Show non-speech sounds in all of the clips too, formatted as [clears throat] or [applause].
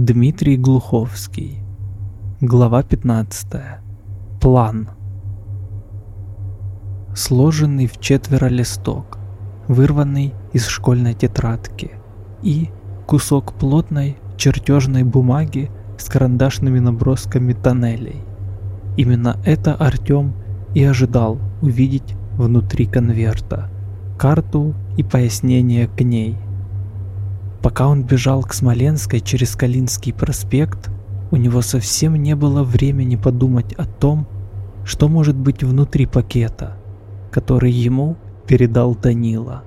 Дмитрий Глуховский. Глава 15. План. Сложенный в четверо листок, вырванный из школьной тетрадки, и кусок плотной чертежной бумаги с карандашными набросками тоннелей. Именно это Артём и ожидал увидеть внутри конверта. Карту и пояснение к ней. Пока он бежал к Смоленской через Калинский проспект, у него совсем не было времени подумать о том, что может быть внутри пакета, который ему передал Данила.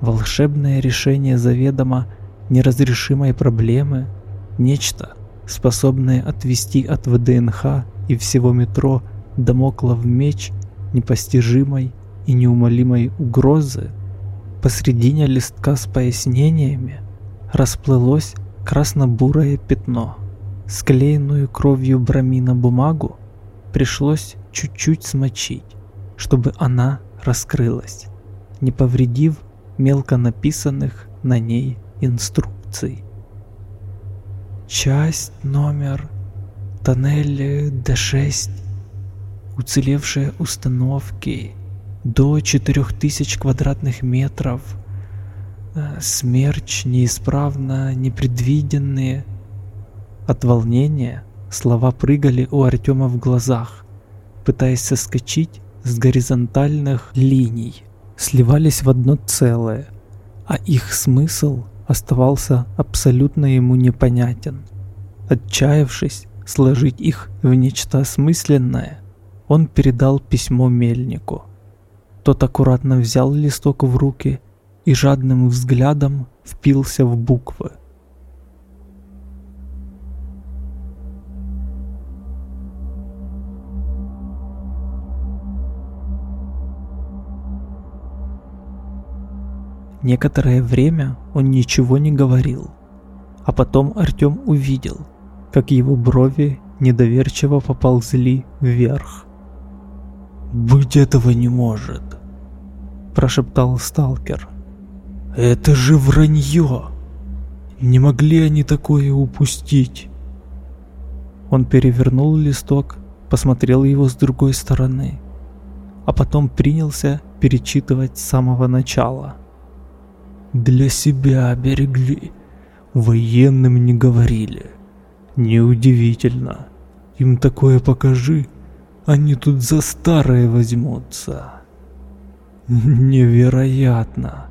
Волшебное решение заведомо неразрешимой проблемы, нечто, способное отвести от ВДНХ и всего метро Дамоклов меч непостижимой и неумолимой угрозы, посредине листка с пояснениями расплылось красно-бурое пятно. Склеенную кровью бромина бумагу пришлось чуть-чуть смочить, чтобы она раскрылась, не повредив мелко написанных на ней инструкций. Часть номер тоннель D6, уцелевшие установки до 4000 квадратных метров, э, смерч неисправно непредвиденные. От волнения слова прыгали у Артема в глазах, пытаясь соскочить с горизонтальных линий, сливались в одно целое, а их смысл оставался абсолютно ему непонятен. Отчаявшись сложить их в нечто осмысленное, он передал письмо мельнику. Тот аккуратно взял листок в руки и жадным взглядом впился в буквы. Некоторое время он ничего не говорил, а потом Артём увидел, как его брови недоверчиво поползли вверх. «Быть этого не может», – прошептал сталкер. «Это же вранье! Не могли они такое упустить!» Он перевернул листок, посмотрел его с другой стороны, а потом принялся перечитывать с самого начала – для себя берегли. Военным не говорили. Неудивительно. Им такое покажи, они тут за старое возьмутся. Невероятно.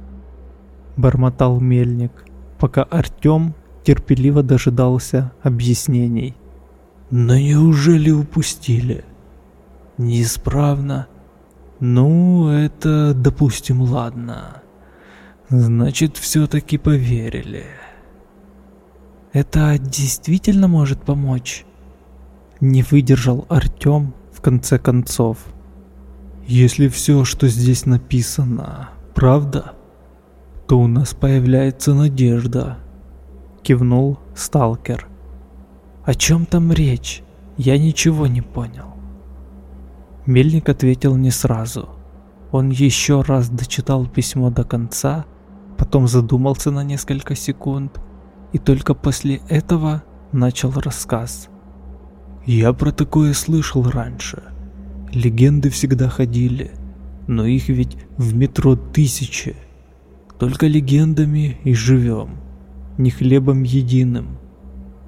Бормотал мельник, пока Артем терпеливо дожидался объяснений. Но неужели упустили? Неисправно? Ну, это, допустим, ладно. Значит, все-таки поверили. Это действительно может помочь? Не выдержал Артем в конце концов. Если все, что здесь написано, правда, то у нас появляется надежда. Кивнул сталкер. О чем там речь? Я ничего не понял. Мельник ответил не сразу. Он еще раз дочитал письмо до конца потом задумался на несколько секунд и только после этого начал рассказ. Я про такое слышал раньше. Легенды всегда ходили, но их ведь в метро тысячи. Только легендами и живем, не хлебом единым.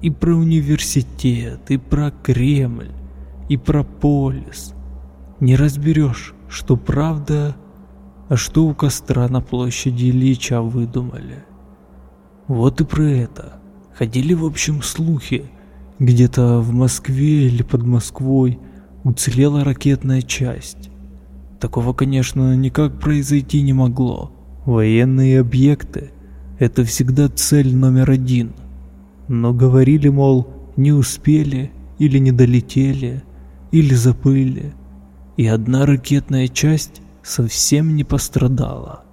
И про университет, и про Кремль, и про полис. Не разберешь, что правда, а что у костра на площади Ильича выдумали? Вот и про это. Ходили в общем слухи. Где-то в Москве или под Москвой уцелела ракетная часть. Такого, конечно, никак произойти не могло. Военные объекты – это всегда цель номер один. Но говорили, мол, не успели или не долетели, или забыли. И одна ракетная часть совсем не пострадала.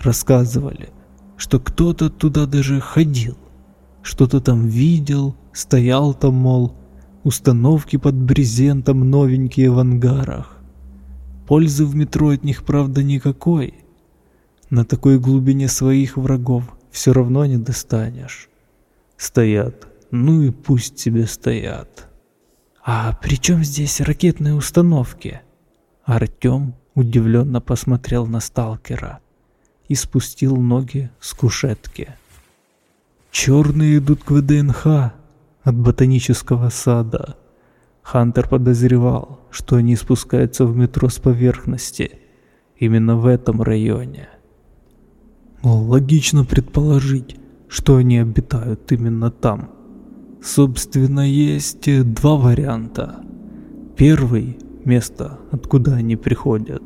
Рассказывали, что кто-то туда даже ходил, что-то там видел, стоял там, мол, установки под брезентом новенькие в ангарах. Пользы в метро от них, правда, никакой. На такой глубине своих врагов все равно не достанешь. Стоят. Ну и пусть себе стоят. А при чем здесь ракетные установки? Артем удивленно посмотрел на сталкера и спустил ноги с кушетки. Черные идут к ВДНХ от ботанического сада. Хантер подозревал, что они спускаются в метро с поверхности, именно в этом районе. Логично предположить, что они обитают именно там. Собственно, есть два варианта. Первый – место, откуда они приходят,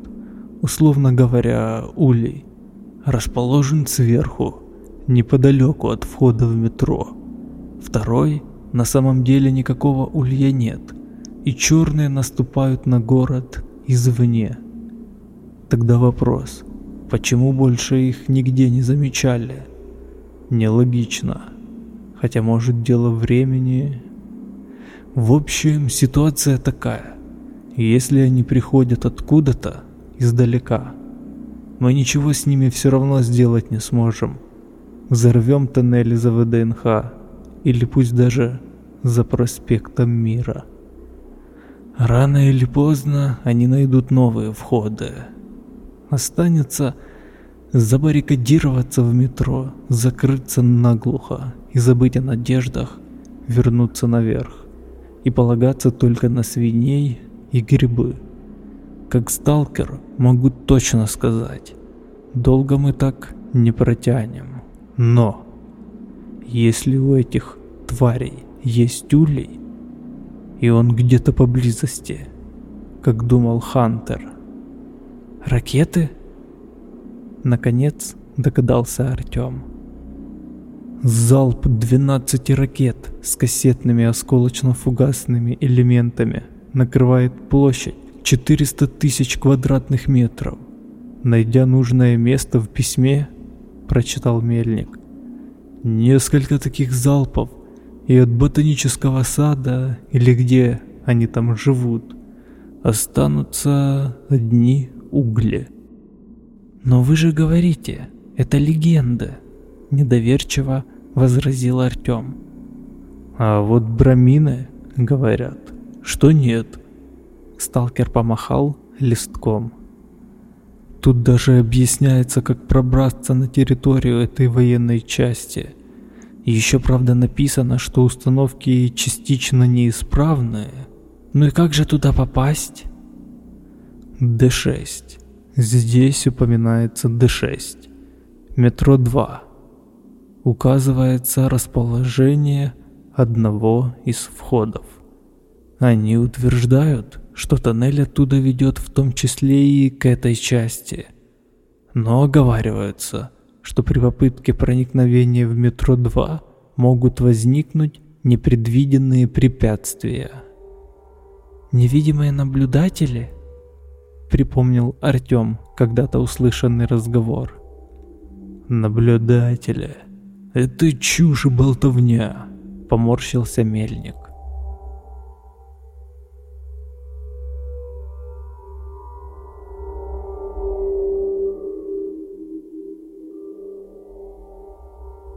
условно говоря, улей, расположен сверху, неподалеку от входа в метро. Второй – на самом деле никакого улья нет, и черные наступают на город извне. Тогда вопрос, почему больше их нигде не замечали? Нелогично. Хотя может дело времени. В общем, ситуация такая. Если они приходят откуда-то, издалека, мы ничего с ними все равно сделать не сможем. Взорвем тоннели за ВДНХ, или пусть даже за проспектом Мира. Рано или поздно они найдут новые входы. Останется забаррикадироваться в метро, закрыться наглухо и забыть о надеждах вернуться наверх и полагаться только на свиней и грибы. Как сталкер могу точно сказать, долго мы так не протянем. Но, если у этих тварей есть улей, и он где-то поблизости, как думал Хантер. Ракеты? Наконец догадался Артем. Залп 12 ракет с кассетными осколочно-фугасными элементами накрывает площадь 400 тысяч квадратных метров. Найдя нужное место в письме, прочитал Мельник. Несколько таких залпов, и от ботанического сада, или где они там живут, останутся одни угли. Но вы же говорите, это легенда, недоверчиво возразил Артем. А вот брамины говорят, что нет. Сталкер помахал листком. Тут даже объясняется, как пробраться на территорию этой военной части. Еще, правда, написано, что установки частично неисправные. Ну и как же туда попасть? Д6. Здесь упоминается Д6. Метро 2 указывается расположение одного из входов. Они утверждают, что тоннель оттуда ведет в том числе и к этой части. Но оговариваются, что при попытке проникновения в метро 2 могут возникнуть непредвиденные препятствия. «Невидимые наблюдатели?» — припомнил Артем когда-то услышанный разговор. «Наблюдатели», «Это чушь и болтовня», — поморщился мельник.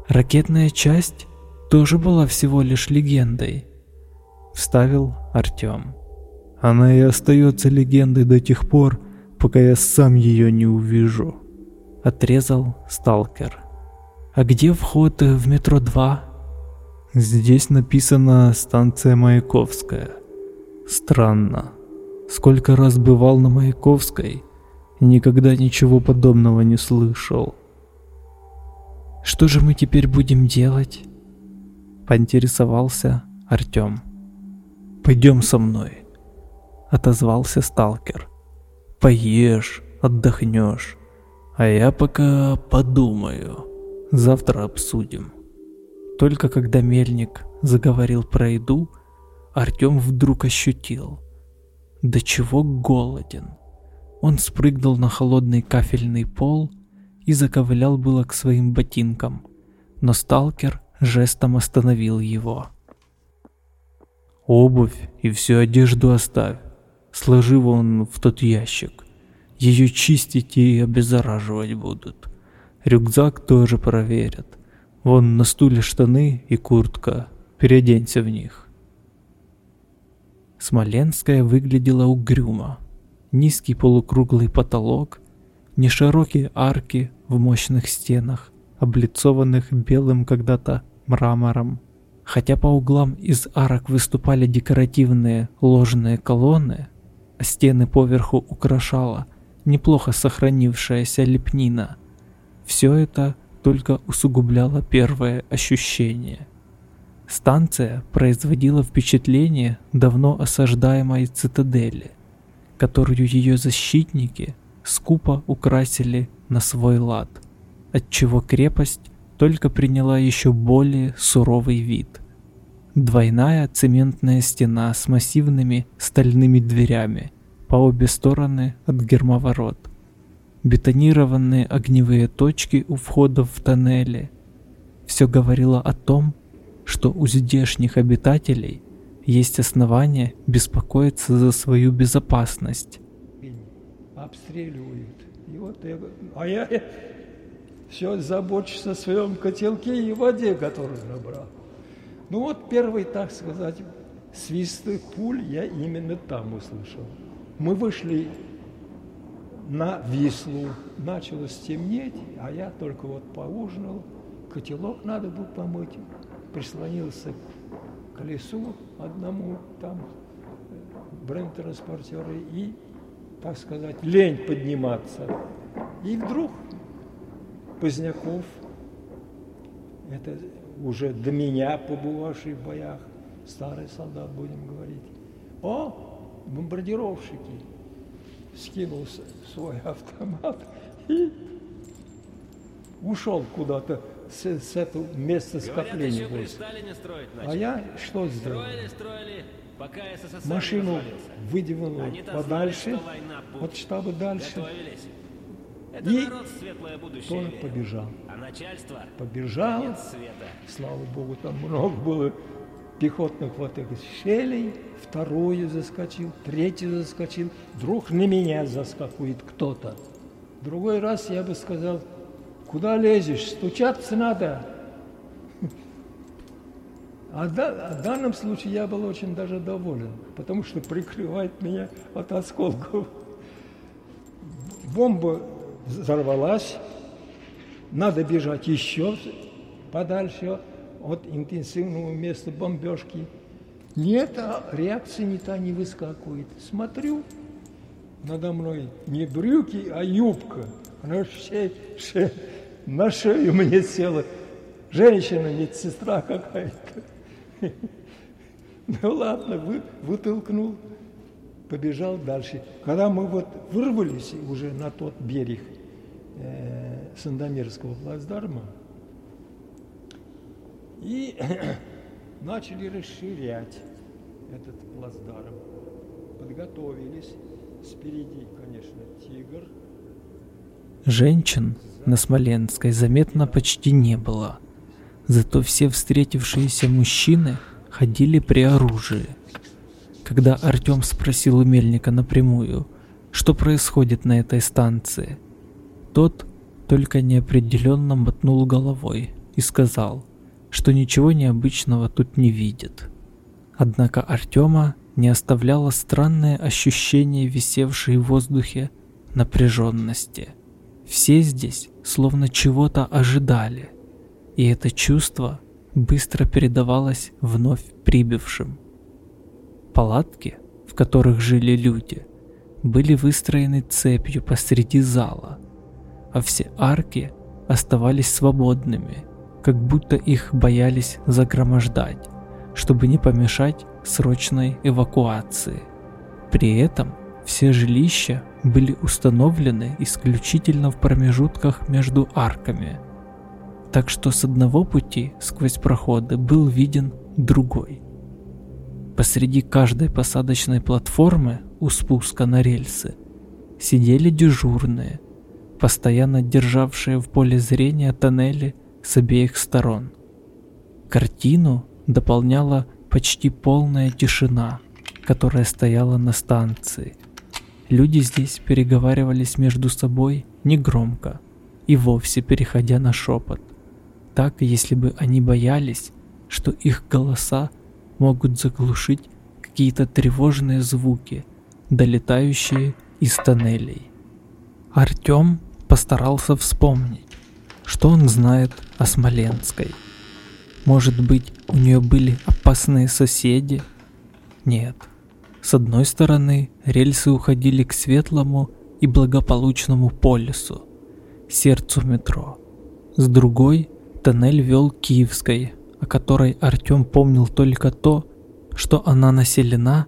Ракетная часть тоже была всего лишь легендой, вставил Артем. Она и остается легендой до тех пор, пока я сам ее не увижу, отрезал сталкер. А где вход в метро 2? Здесь написано станция Маяковская. Странно. Сколько раз бывал на Маяковской, никогда ничего подобного не слышал. Что же мы теперь будем делать? Поинтересовался Артем. Пойдем со мной, отозвался сталкер. Поешь, отдохнешь, а я пока подумаю. Завтра обсудим. Только когда мельник заговорил про еду, Артем вдруг ощутил, до чего голоден. Он спрыгнул на холодный кафельный пол и заковылял было к своим ботинкам, но сталкер жестом остановил его. «Обувь и всю одежду оставь, сложи вон в тот ящик. Ее чистить и обеззараживать будут. Рюкзак тоже проверят. Вон на стуле штаны и куртка. Переоденься в них. Смоленская выглядела угрюмо. Низкий полукруглый потолок, неширокие арки в мощных стенах, облицованных белым когда-то мрамором. Хотя по углам из арок выступали декоративные ложные колонны, а стены поверху украшала неплохо сохранившаяся лепнина. Все это только усугубляло первое ощущение. Станция производила впечатление давно осаждаемой цитадели, которую ее защитники скупо украсили на свой лад, отчего крепость только приняла еще более суровый вид. Двойная цементная стена с массивными стальными дверями по обе стороны от гермоворот. Бетонированные огневые точки у входа в тоннели. Все говорило о том, что у здешних обитателей есть основания беспокоиться за свою безопасность. Обстреливают. И вот я, а я все забочусь о своем котелке и воде, которую набрал. Ну вот первый, так сказать, свист пуль я именно там услышал. Мы вышли на Вислу, начало стемнеть, а я только вот поужинал, котелок надо было помыть, прислонился к колесу одному там, бренд-транспортеры, и, так сказать, лень подниматься. И вдруг Поздняков, это уже до меня побывавший в боях, старый солдат, будем говорить, о, бомбардировщики, скинул свой автомат и ушел куда-то с, с этого места скопления войск. А я что сделал? Строили, строили, Машину выдвинул подальше, от штаба дальше. И народ светлое будущее. тоже побежал. А начальство? Побежал. Слава Богу, там много было пехотных вот этих щелей, вторую заскочил, третью заскочил, вдруг на меня заскакивает кто-то. Другой раз я бы сказал, куда лезешь, стучаться надо. А, да, а в данном случае я был очень даже доволен, потому что прикрывает меня от осколков. Бомба взорвалась, надо бежать еще подальше от интенсивного места бомбежки. Нет, а реакция не та не выскакивает. Смотрю, надо мной не брюки, а юбка. Она все, на шею мне села. Женщина, медсестра какая-то. [laughs] Ну ладно, вы, вытолкнул, побежал дальше. Когда мы вот вырвались уже на тот берег э, Сандомирского плацдарма, и [clears throat] начали расширять этот плацдарм. Подготовились. Спереди, конечно, тигр. Женщин на Смоленской заметно почти не было. Зато все встретившиеся мужчины ходили при оружии. Когда Артем спросил у Мельника напрямую, что происходит на этой станции, тот только неопределенно мотнул головой и сказал – что ничего необычного тут не видит. Однако Артема не оставляло странное ощущение висевшей в воздухе напряженности. Все здесь словно чего-то ожидали, и это чувство быстро передавалось вновь прибывшим. Палатки, в которых жили люди, были выстроены цепью посреди зала, а все арки оставались свободными – как будто их боялись загромождать, чтобы не помешать срочной эвакуации. При этом все жилища были установлены исключительно в промежутках между арками, так что с одного пути сквозь проходы был виден другой. Посреди каждой посадочной платформы у спуска на рельсы сидели дежурные, постоянно державшие в поле зрения тоннели с обеих сторон. Картину дополняла почти полная тишина, которая стояла на станции. Люди здесь переговаривались между собой негромко и вовсе переходя на шепот. Так, если бы они боялись, что их голоса могут заглушить какие-то тревожные звуки, долетающие из тоннелей. Артём постарался вспомнить, что он знает о Смоленской. Может быть, у нее были опасные соседи? Нет. С одной стороны, рельсы уходили к светлому и благополучному полюсу, сердцу метро. С другой, тоннель вел к Киевской, о которой Артём помнил только то, что она населена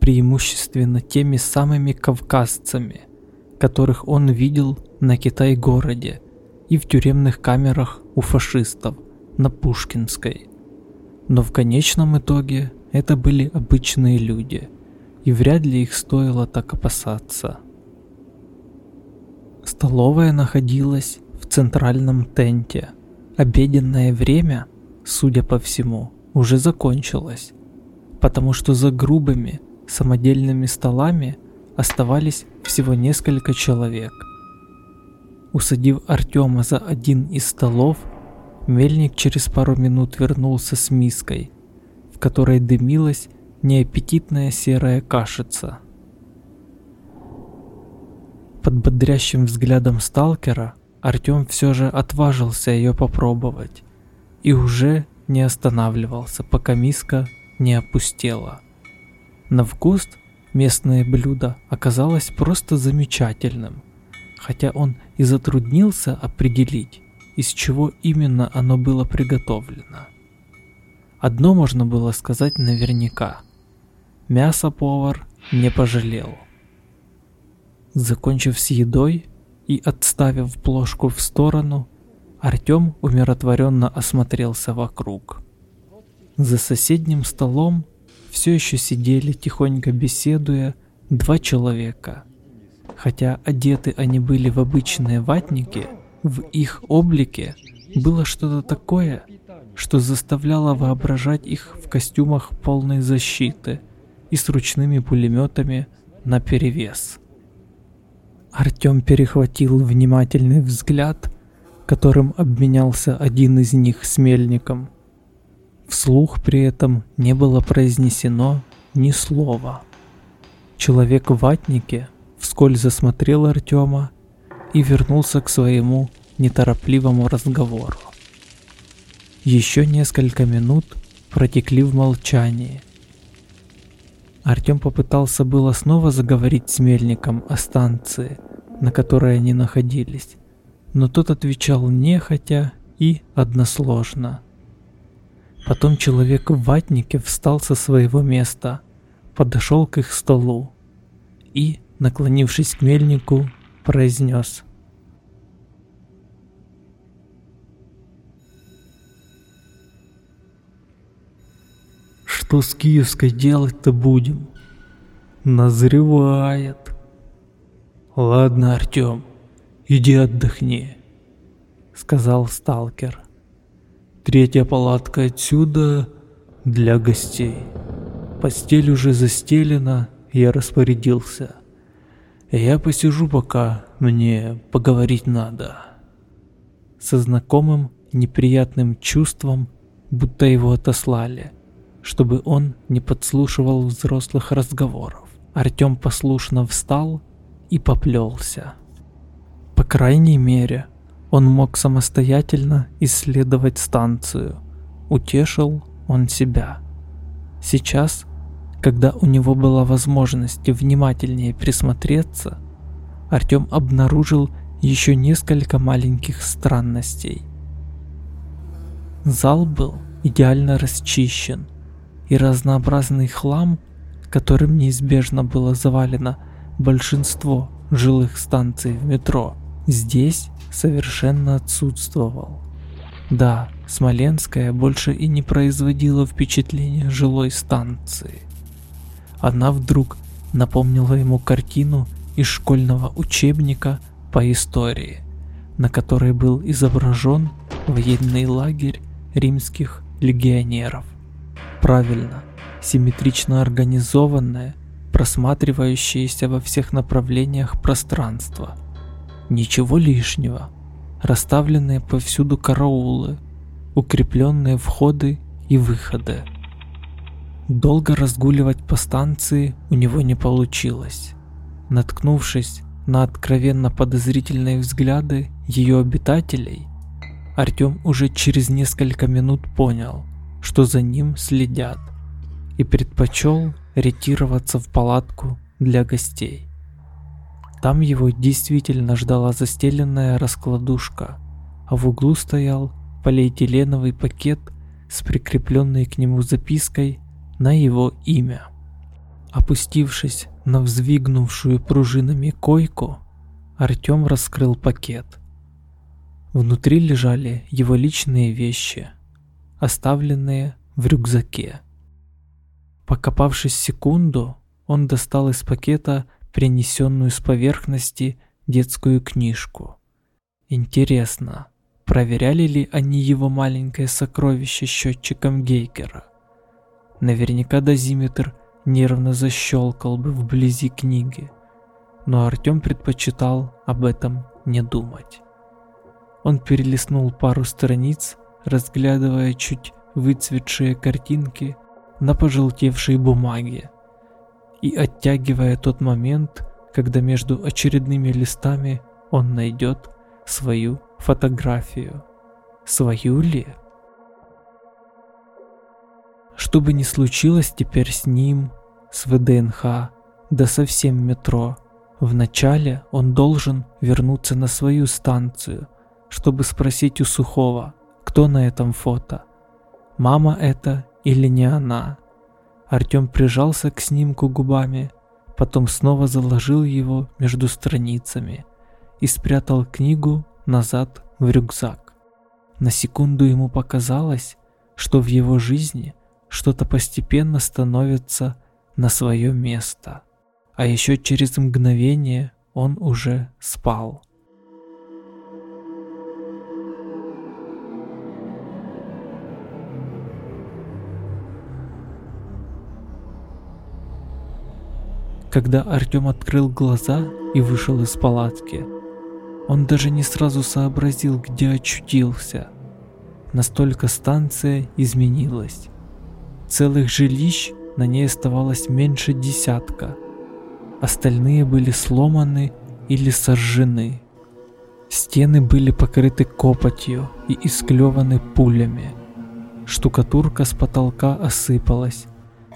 преимущественно теми самыми кавказцами, которых он видел на Китай-городе и в тюремных камерах у фашистов на Пушкинской. Но в конечном итоге это были обычные люди, и вряд ли их стоило так опасаться. Столовая находилась в центральном тенте. Обеденное время, судя по всему, уже закончилось, потому что за грубыми самодельными столами оставались всего несколько человек. Усадив Артема за один из столов, мельник через пару минут вернулся с миской, в которой дымилась неаппетитная серая кашица. Под бодрящим взглядом сталкера Артем все же отважился ее попробовать и уже не останавливался, пока миска не опустела. На вкус местное блюдо оказалось просто замечательным, хотя он и затруднился определить, из чего именно оно было приготовлено. Одно можно было сказать наверняка. Мясо повар не пожалел. Закончив с едой и отставив плошку в сторону, Артём умиротворенно осмотрелся вокруг. За соседним столом все еще сидели, тихонько беседуя, два человека. Хотя одеты они были в обычные ватники, в их облике было что-то такое, что заставляло воображать их в костюмах полной защиты и с ручными пулеметами наперевес. Артём перехватил внимательный взгляд, которым обменялся один из них с мельником. Вслух при этом не было произнесено ни слова. Человек в ватнике вскользь засмотрел Артема и вернулся к своему неторопливому разговору. Еще несколько минут протекли в молчании. Артем попытался было снова заговорить с Мельником о станции, на которой они находились, но тот отвечал нехотя и односложно. Потом человек в ватнике встал со своего места, подошел к их столу и, наклонившись к мельнику, произнес. Что с Киевской делать-то будем? Назревает. Ладно, Артем, иди отдохни, сказал сталкер. Третья палатка отсюда для гостей. Постель уже застелена, я распорядился. Я посижу пока, мне поговорить надо. Со знакомым неприятным чувством, будто его отослали, чтобы он не подслушивал взрослых разговоров. Артем послушно встал и поплелся. По крайней мере, он мог самостоятельно исследовать станцию. Утешил он себя. Сейчас, когда у него была возможность внимательнее присмотреться, Артем обнаружил еще несколько маленьких странностей. Зал был идеально расчищен, и разнообразный хлам, которым неизбежно было завалено большинство жилых станций в метро, здесь совершенно отсутствовал. Да, Смоленская больше и не производила впечатления жилой станции. Она вдруг напомнила ему картину из школьного учебника по истории, на которой был изображен военный лагерь римских легионеров. Правильно, симметрично организованное, просматривающееся во всех направлениях пространство – Ничего лишнего. Расставленные повсюду караулы, укрепленные входы и выходы. Долго разгуливать по станции у него не получилось. Наткнувшись на откровенно подозрительные взгляды ее обитателей, Артем уже через несколько минут понял, что за ним следят, и предпочел ретироваться в палатку для гостей. Там его действительно ждала застеленная раскладушка, а в углу стоял полиэтиленовый пакет с прикрепленной к нему запиской на его имя. Опустившись на взвигнувшую пружинами койку, Артем раскрыл пакет. Внутри лежали его личные вещи, оставленные в рюкзаке. Покопавшись секунду, он достал из пакета принесенную с поверхности детскую книжку. Интересно, проверяли ли они его маленькое сокровище счетчиком Гейгера? Наверняка дозиметр нервно защелкал бы вблизи книги, но Артем предпочитал об этом не думать. Он перелистнул пару страниц, разглядывая чуть выцветшие картинки на пожелтевшей бумаге и оттягивая тот момент, когда между очередными листами он найдет свою фотографию. Свою ли? Что бы ни случилось теперь с ним, с ВДНХ, да со всем метро, вначале он должен вернуться на свою станцию, чтобы спросить у Сухого, кто на этом фото. Мама это или не она? Артем прижался к снимку губами, потом снова заложил его между страницами и спрятал книгу назад в рюкзак. На секунду ему показалось, что в его жизни что-то постепенно становится на свое место, а еще через мгновение он уже спал. Когда Артем открыл глаза и вышел из палатки, он даже не сразу сообразил, где очутился. Настолько станция изменилась. Целых жилищ на ней оставалось меньше десятка. Остальные были сломаны или сожжены. Стены были покрыты копотью и исклеваны пулями. Штукатурка с потолка осыпалась,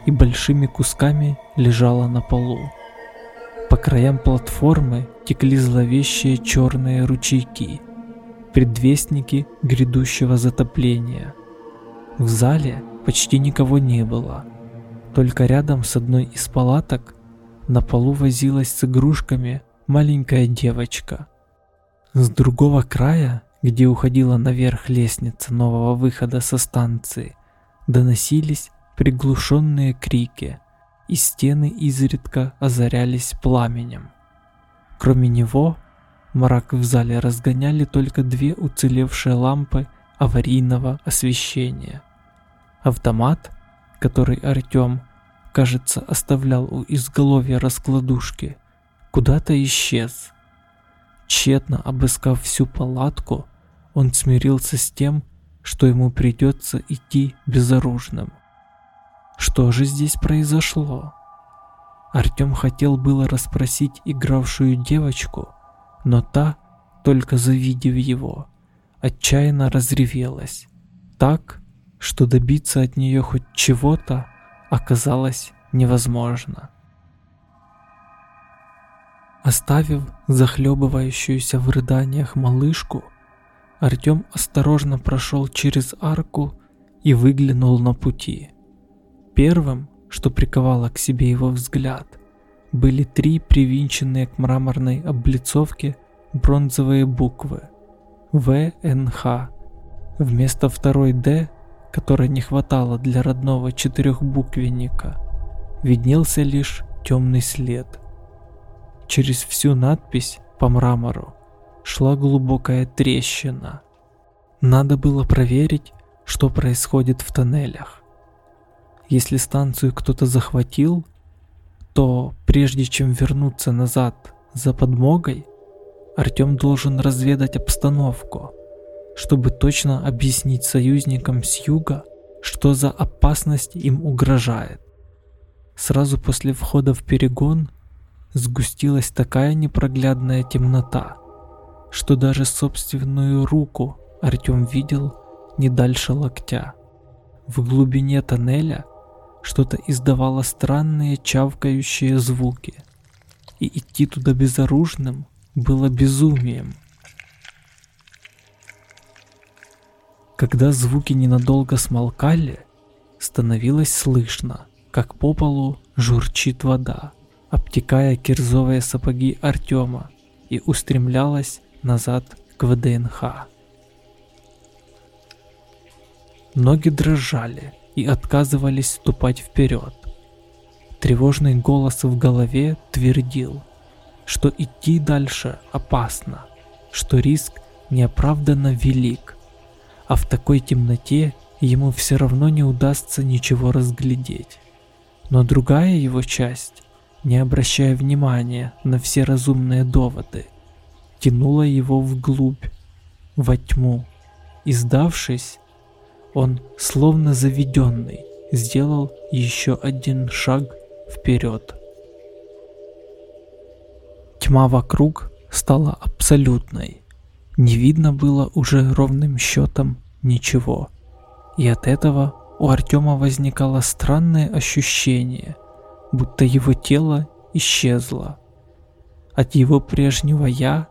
и большими кусками лежала на полу. По краям платформы текли зловещие черные ручейки, предвестники грядущего затопления. В зале почти никого не было. Только рядом с одной из палаток на полу возилась с игрушками маленькая девочка. С другого края, где уходила наверх лестница нового выхода со станции, доносились приглушенные крики, и стены изредка озарялись пламенем. Кроме него, мрак в зале разгоняли только две уцелевшие лампы аварийного освещения. Автомат, который Артем, кажется, оставлял у изголовья раскладушки, куда-то исчез. Тщетно обыскав всю палатку, он смирился с тем, что ему придется идти безоружным. Что же здесь произошло? Артем хотел было расспросить игравшую девочку, но та, только завидев его, отчаянно разревелась. Так, что добиться от нее хоть чего-то оказалось невозможно. Оставив захлебывающуюся в рыданиях малышку, Артем осторожно прошел через арку и выглянул на пути. Первым, что приковало к себе его взгляд, были три привинченные к мраморной облицовке бронзовые буквы ВНХ. Вместо второй «Д», которой не хватало для родного четырехбуквенника, виднелся лишь темный след. Через всю надпись по мрамору шла глубокая трещина. Надо было проверить, что происходит в тоннелях. Если станцию кто-то захватил, то прежде чем вернуться назад за подмогой, Артем должен разведать обстановку, чтобы точно объяснить союзникам с юга, что за опасность им угрожает. Сразу после входа в перегон сгустилась такая непроглядная темнота, что даже собственную руку Артем видел не дальше локтя. В глубине тоннеля что-то издавало странные чавкающие звуки, и идти туда безоружным было безумием. Когда звуки ненадолго смолкали, становилось слышно, как по полу журчит вода, обтекая кирзовые сапоги Артема и устремлялась назад к ВДНХ. Ноги дрожали и отказывались ступать вперед. Тревожный голос в голове твердил, что идти дальше опасно, что риск неоправданно велик, а в такой темноте ему все равно не удастся ничего разглядеть. Но другая его часть, не обращая внимания на все разумные доводы, тянула его вглубь, во тьму, и сдавшись, он, словно заведенный, сделал еще один шаг вперед. Тьма вокруг стала абсолютной. Не видно было уже ровным счетом ничего. И от этого у Артема возникало странное ощущение, будто его тело исчезло. От его прежнего «я»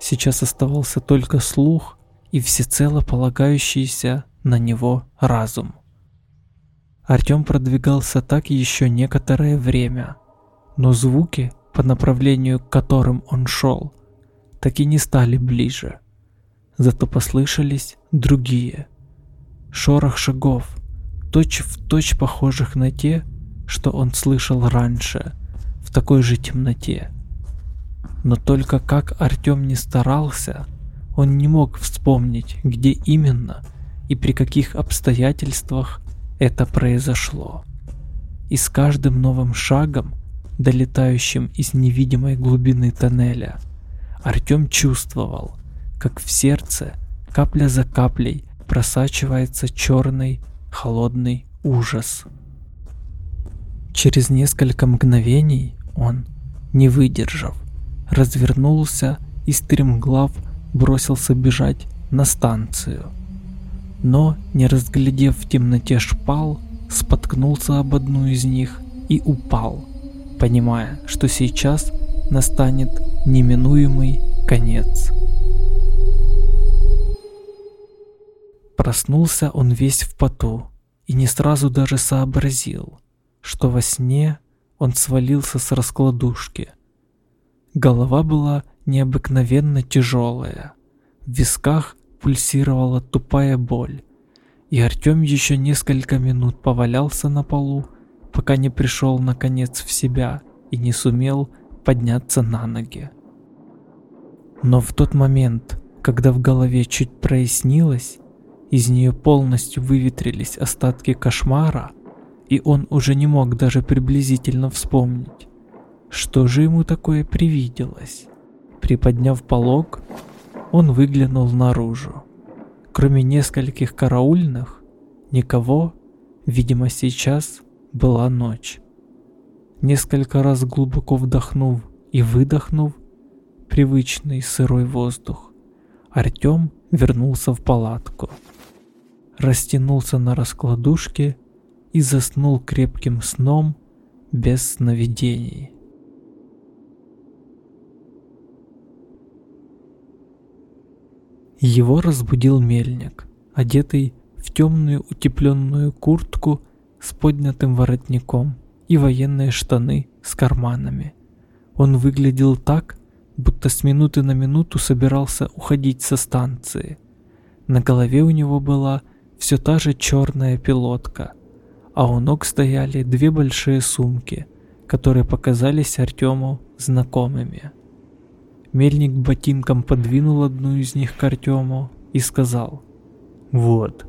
сейчас оставался только слух и всецело полагающийся на него разум. Артем продвигался так еще некоторое время, но звуки, по направлению к которым он шел, так и не стали ближе. Зато послышались другие. Шорох шагов, точь в точь похожих на те, что он слышал раньше, в такой же темноте. Но только как Артем не старался, он не мог вспомнить, где именно и при каких обстоятельствах это произошло. И с каждым новым шагом, долетающим из невидимой глубины тоннеля, Артем чувствовал, как в сердце капля за каплей просачивается черный, холодный ужас. Через несколько мгновений он, не выдержав, развернулся и стремглав бросился бежать на станцию. Но, не разглядев в темноте шпал, споткнулся об одну из них и упал, понимая, что сейчас настанет неминуемый конец. Проснулся он весь в поту и не сразу даже сообразил, что во сне он свалился с раскладушки. Голова была необыкновенно тяжелая. В висках пульсировала тупая боль. И Артем еще несколько минут повалялся на полу, пока не пришел наконец в себя и не сумел подняться на ноги. Но в тот момент, когда в голове чуть прояснилось, из нее полностью выветрились остатки кошмара, и он уже не мог даже приблизительно вспомнить, что же ему такое привиделось. Приподняв полог, он выглянул наружу. Кроме нескольких караульных, никого, видимо, сейчас была ночь. Несколько раз глубоко вдохнув и выдохнув привычный сырой воздух, Артем вернулся в палатку, растянулся на раскладушке и заснул крепким сном без сновидений. Его разбудил мельник, одетый в темную утепленную куртку с поднятым воротником и военные штаны с карманами. Он выглядел так, будто с минуты на минуту собирался уходить со станции. На голове у него была все та же черная пилотка, а у ног стояли две большие сумки, которые показались Артему знакомыми. Мельник ботинком подвинул одну из них к Артему и сказал. «Вот,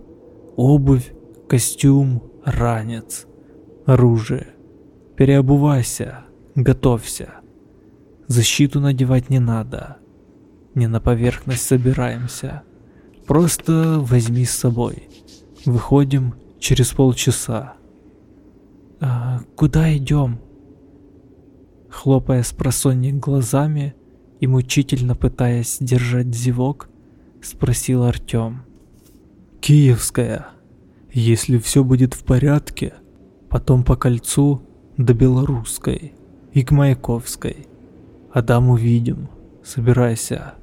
обувь, костюм, ранец, оружие. Переобувайся, готовься. Защиту надевать не надо. Не на поверхность собираемся. Просто возьми с собой. Выходим через полчаса. А куда идем? Хлопая с просонья глазами и мучительно пытаясь держать зевок, спросил Артем. Киевская. Если все будет в порядке, потом по кольцу до Белорусской и к Маяковской. А там увидим. Собирайся.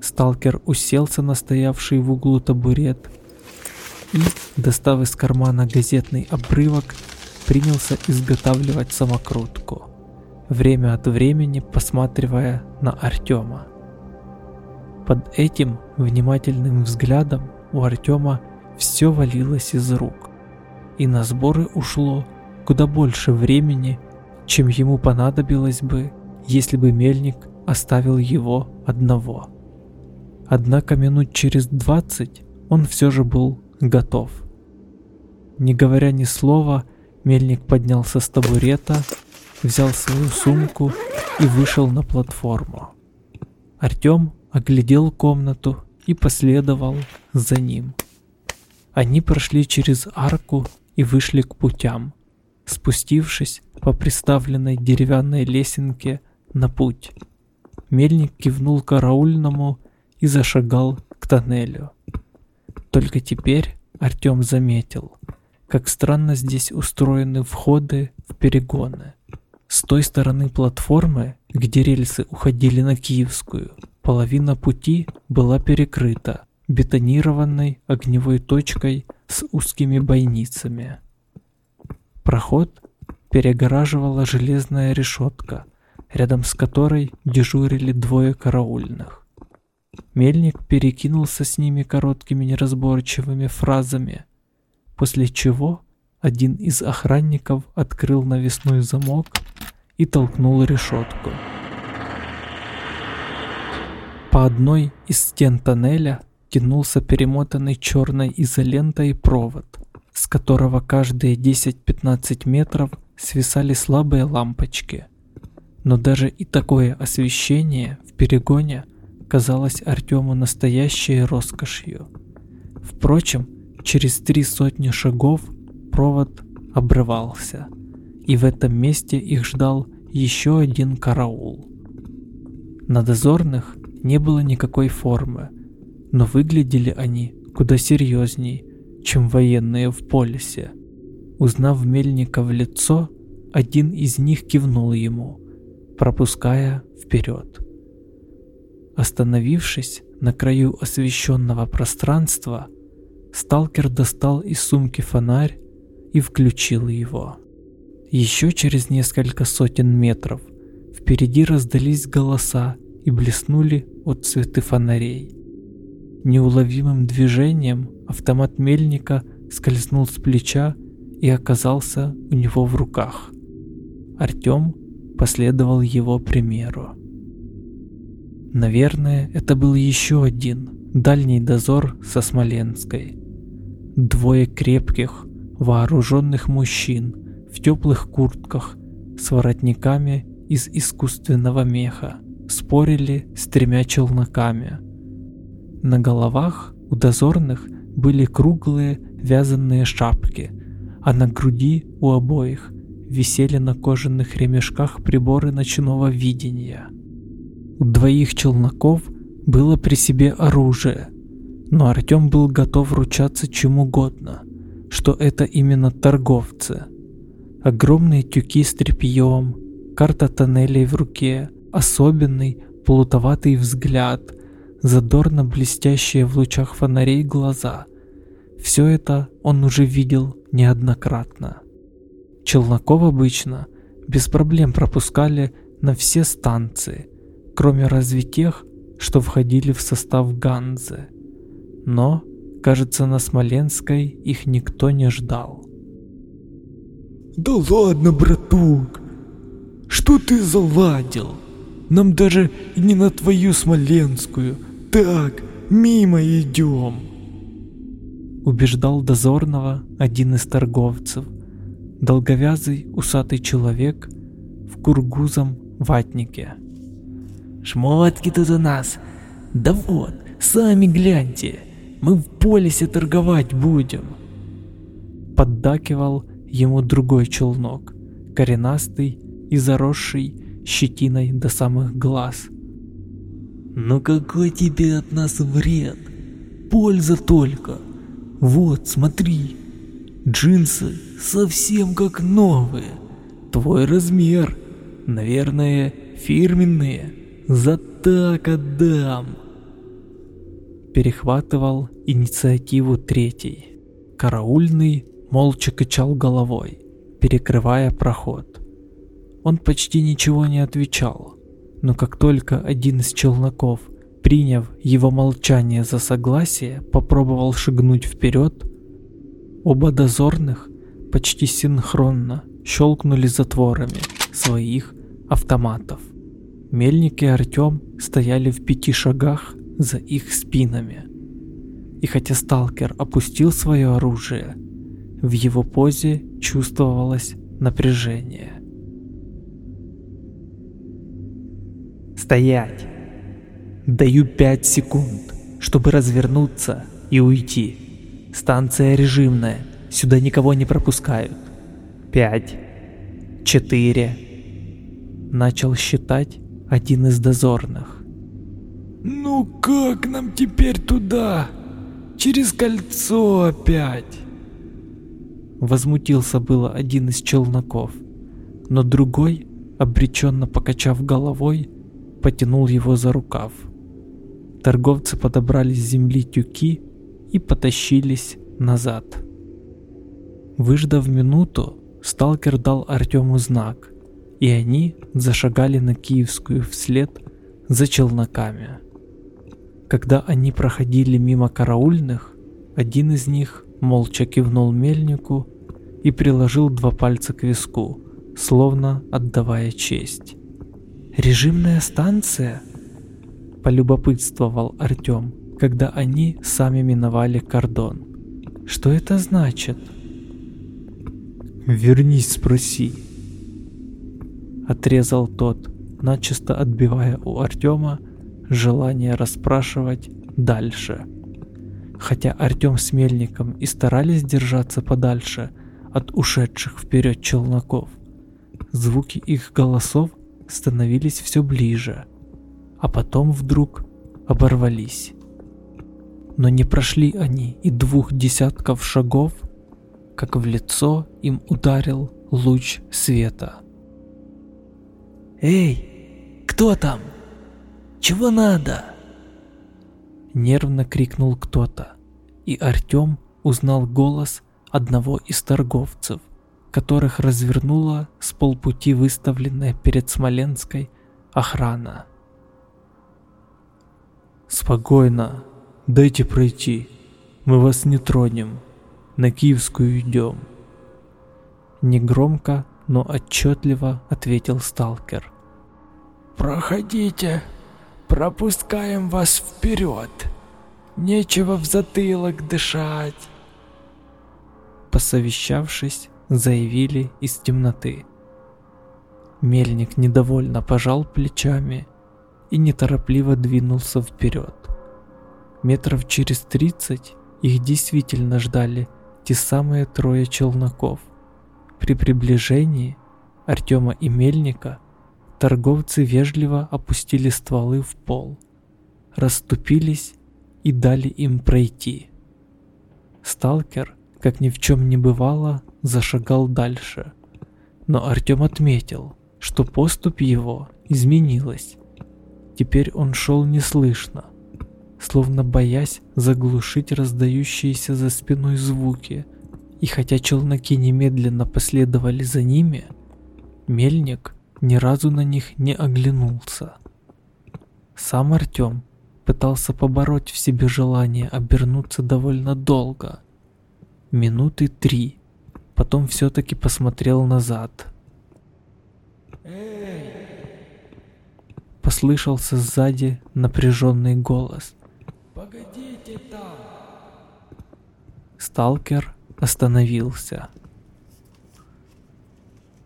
Сталкер уселся на стоявший в углу табурет и, достав из кармана газетный обрывок, принялся изготавливать самокрутку, время от времени посматривая на Артема. Под этим внимательным взглядом у Артема все валилось из рук, и на сборы ушло куда больше времени, чем ему понадобилось бы, если бы мельник оставил его одного. Однако минут через двадцать он все же был готов. Не говоря ни слова, мельник поднялся с табурета, взял свою сумку и вышел на платформу. Артем оглядел комнату и последовал за ним. Они прошли через арку и вышли к путям, спустившись по приставленной деревянной лесенке на путь. Мельник кивнул караульному и зашагал к тоннелю. Только теперь Артем заметил, как странно здесь устроены входы в перегоны. С той стороны платформы, где рельсы уходили на Киевскую, половина пути была перекрыта бетонированной огневой точкой с узкими бойницами. Проход перегораживала железная решетка, рядом с которой дежурили двое караульных. Мельник перекинулся с ними короткими неразборчивыми фразами, после чего один из охранников открыл навесной замок и толкнул решетку. По одной из стен тоннеля тянулся перемотанный черной изолентой провод, с которого каждые 10-15 метров свисали слабые лампочки. Но даже и такое освещение в перегоне казалось Артему настоящей роскошью. Впрочем, через три сотни шагов провод обрывался, и в этом месте их ждал еще один караул. На дозорных не было никакой формы, но выглядели они куда серьезней, чем военные в полисе. Узнав Мельника в лицо, один из них кивнул ему, пропуская вперед. Остановившись на краю освещенного пространства, сталкер достал из сумки фонарь и включил его. Еще через несколько сотен метров впереди раздались голоса и блеснули от цветы фонарей. Неуловимым движением автомат мельника скользнул с плеча и оказался у него в руках. Артем последовал его примеру. Наверное, это был еще один дальний дозор со Смоленской. Двое крепких, вооруженных мужчин в теплых куртках с воротниками из искусственного меха спорили с тремя челноками. На головах у дозорных были круглые вязаные шапки, а на груди у обоих висели на кожаных ремешках приборы ночного видения – у двоих челноков было при себе оружие, но Артем был готов ручаться чем угодно, что это именно торговцы. Огромные тюки с тряпьем, карта тоннелей в руке, особенный плутоватый взгляд, задорно блестящие в лучах фонарей глаза. Все это он уже видел неоднократно. Челноков обычно без проблем пропускали на все станции, кроме разве тех, что входили в состав Ганзы. Но, кажется, на Смоленской их никто не ждал. «Да ладно, братук! Что ты заладил? Нам даже не на твою Смоленскую. Так, мимо идем!» Убеждал дозорного один из торговцев, долговязый усатый человек в кургузом ватнике. Шмотки тут у нас. Да вот, Сами гляньте, мы в полисе торговать будем. Поддакивал ему другой челнок, коренастый и заросший щетиной до самых глаз. Но какой тебе от нас вред? Польза только. Вот, смотри. Джинсы совсем как новые. Твой размер. Наверное, фирменные. За так отдам. Перехватывал инициативу третий. Караульный молча качал головой, перекрывая проход. Он почти ничего не отвечал, но как только один из челноков, приняв его молчание за согласие, попробовал шагнуть вперед, оба дозорных почти синхронно щелкнули затворами своих автоматов. Мельник и Артем стояли в пяти шагах за их спинами. И хотя сталкер опустил свое оружие, в его позе чувствовалось напряжение. «Стоять! Даю пять секунд, чтобы развернуться и уйти. Станция режимная, сюда никого не пропускают. Пять, четыре...» Начал считать один из дозорных. «Ну как нам теперь туда? Через кольцо опять!» Возмутился было один из челноков, но другой, обреченно покачав головой, потянул его за рукав. Торговцы подобрали с земли тюки и потащились назад. Выждав минуту, сталкер дал Артему знак, и они зашагали на Киевскую вслед за челноками. Когда они проходили мимо караульных, один из них молча кивнул мельнику и приложил два пальца к виску, словно отдавая честь. «Режимная станция?» – полюбопытствовал Артем, когда они сами миновали кордон. «Что это значит?» «Вернись, спроси», – отрезал тот, начисто отбивая у Артема желание расспрашивать дальше. Хотя Артем с Мельником и старались держаться подальше – от ушедших вперед челноков. Звуки их голосов становились все ближе, а потом вдруг оборвались. Но не прошли они и двух десятков шагов, как в лицо им ударил луч света. «Эй, кто там? Чего надо?» Нервно крикнул кто-то, и Артем узнал голос одного из торговцев, которых развернула с полпути выставленная перед Смоленской охрана. «Спокойно, дайте пройти, мы вас не тронем, на Киевскую идем». Негромко, но отчетливо ответил сталкер. «Проходите, пропускаем вас вперед, нечего в затылок дышать». Посовещавшись, заявили из темноты. Мельник недовольно пожал плечами и неторопливо двинулся вперед. Метров через тридцать их действительно ждали те самые трое челноков. При приближении Артема и Мельника торговцы вежливо опустили стволы в пол, расступились и дали им пройти. Сталкер как ни в чем не бывало, зашагал дальше. Но Артем отметил, что поступь его изменилась. Теперь он шел неслышно, словно боясь заглушить раздающиеся за спиной звуки. И хотя челноки немедленно последовали за ними, мельник ни разу на них не оглянулся. Сам Артем пытался побороть в себе желание обернуться довольно долго – минуты три. Потом все-таки посмотрел назад. Послышался сзади напряженный голос. «Погодите там!» Сталкер остановился.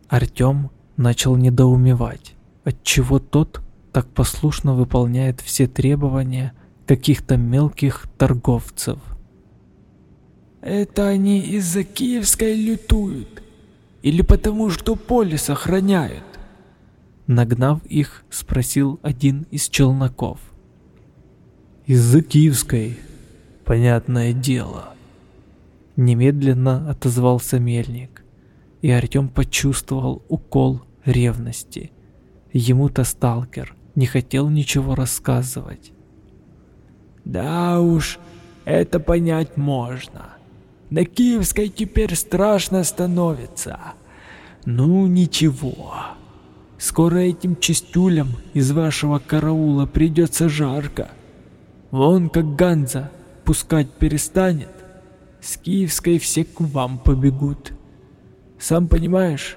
Артем начал недоумевать, отчего тот так послушно выполняет все требования, каких-то мелких торговцев. «Это они из-за Киевской лютуют? Или потому, что поле сохраняют?» Нагнав их, спросил один из челноков. «Из-за Киевской, понятное дело». Немедленно отозвался мельник, и Артем почувствовал укол ревности. Ему-то сталкер не хотел ничего рассказывать. «Да уж, это понять можно. На Киевской теперь страшно становится. Ну ничего, скоро этим чистюлям из вашего караула придется жарко. Вон как Ганза пускать перестанет, с Киевской все к вам побегут. Сам понимаешь,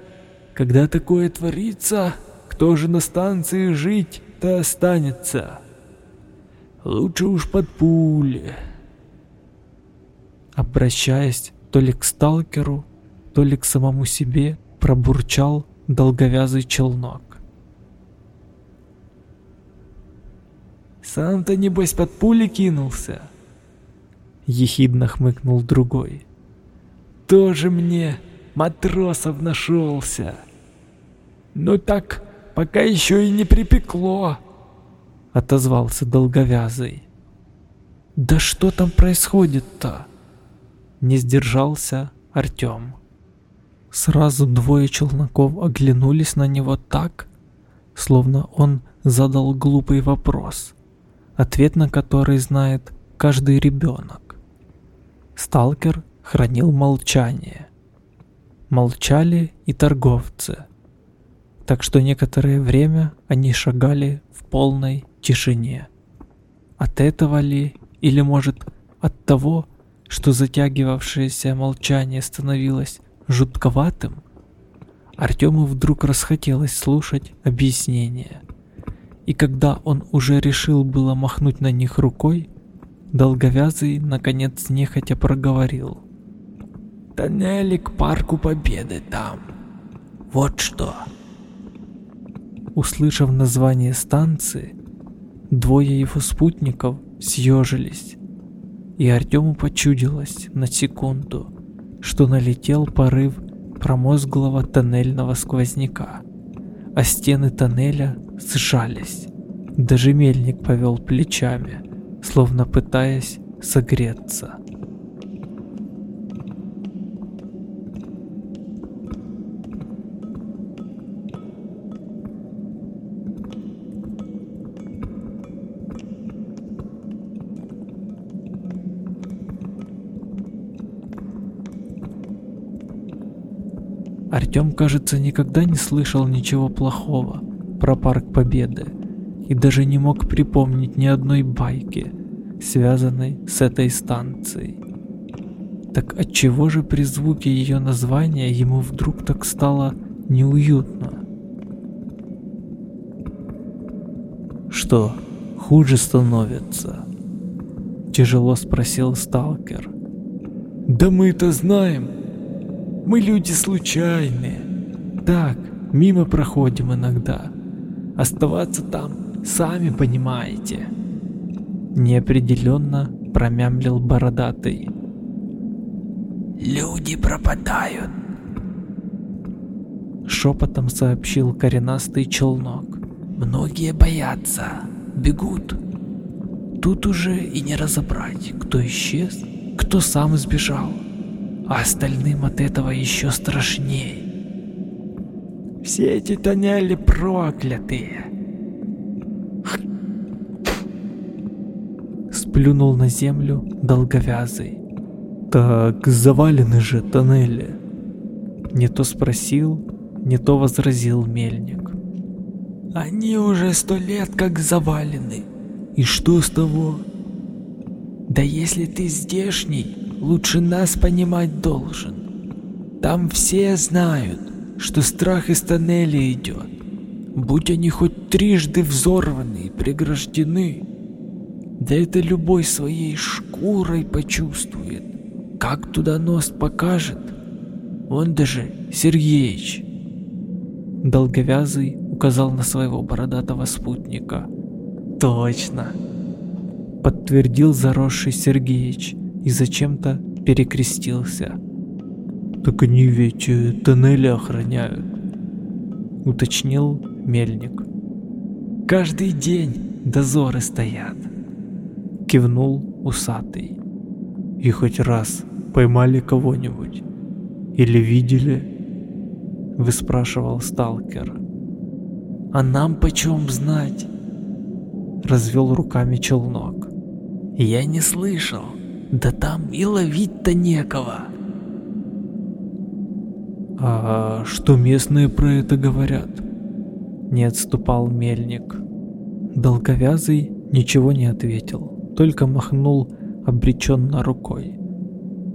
когда такое творится, кто же на станции жить-то останется? Лучше уж под пули. Обращаясь то ли к сталкеру, то ли к самому себе, пробурчал долговязый челнок. Сам-то небось под пули кинулся. Ехидно хмыкнул другой. Тоже мне матросов нашелся. Ну так, пока еще и не припекло. Отозвался долговязый. Да что там происходит-то? Не сдержался Артем. Сразу двое челноков оглянулись на него так, словно он задал глупый вопрос, ответ на который знает каждый ребенок. Сталкер хранил молчание. Молчали и торговцы. Так что некоторое время они шагали в полной тишине. От этого ли, или может от того, что затягивавшееся молчание становилось жутковатым, Артему вдруг расхотелось слушать объяснения. И когда он уже решил было махнуть на них рукой, долговязый наконец нехотя проговорил. «Тоннели к парку Победы там. Вот что!» Услышав название станции, двое его спутников съежились и Артему почудилось на секунду, что налетел порыв промозглого тоннельного сквозняка, а стены тоннеля сжались. Даже мельник повел плечами, словно пытаясь согреться. Артем, кажется, никогда не слышал ничего плохого про Парк Победы и даже не мог припомнить ни одной байки, связанной с этой станцией. Так отчего же при звуке ее названия ему вдруг так стало неуютно? Что, хуже становится? Тяжело спросил сталкер. Да мы-то знаем, мы люди случайные. Так, мимо проходим иногда. Оставаться там, сами понимаете. Неопределенно промямлил бородатый. Люди пропадают. Шепотом сообщил коренастый челнок. Многие боятся, бегут. Тут уже и не разобрать, кто исчез, кто сам сбежал а остальным от этого еще страшней. Все эти тоннели проклятые. Сплюнул на землю долговязый. Так завалены же тоннели. Не то спросил, не то возразил мельник. Они уже сто лет как завалены. И что с того? Да если ты здешний, лучше нас понимать должен. Там все знают, что страх из тоннеля идет. Будь они хоть трижды взорваны и преграждены, да это любой своей шкурой почувствует, как туда нос покажет. Он даже Сергеич. Долговязый указал на своего бородатого спутника. Точно. подтвердил заросший Сергеич и зачем-то перекрестился. Так они ведь э, тоннели охраняют, уточнил Мельник. Каждый день дозоры стоят, кивнул усатый. И хоть раз поймали кого-нибудь или видели? Выспрашивал сталкер. А нам почем знать? Развел руками челнок. Я не слышал. Да там и ловить-то некого. А что местные про это говорят? Не отступал мельник. Долговязый ничего не ответил, только махнул обреченно рукой.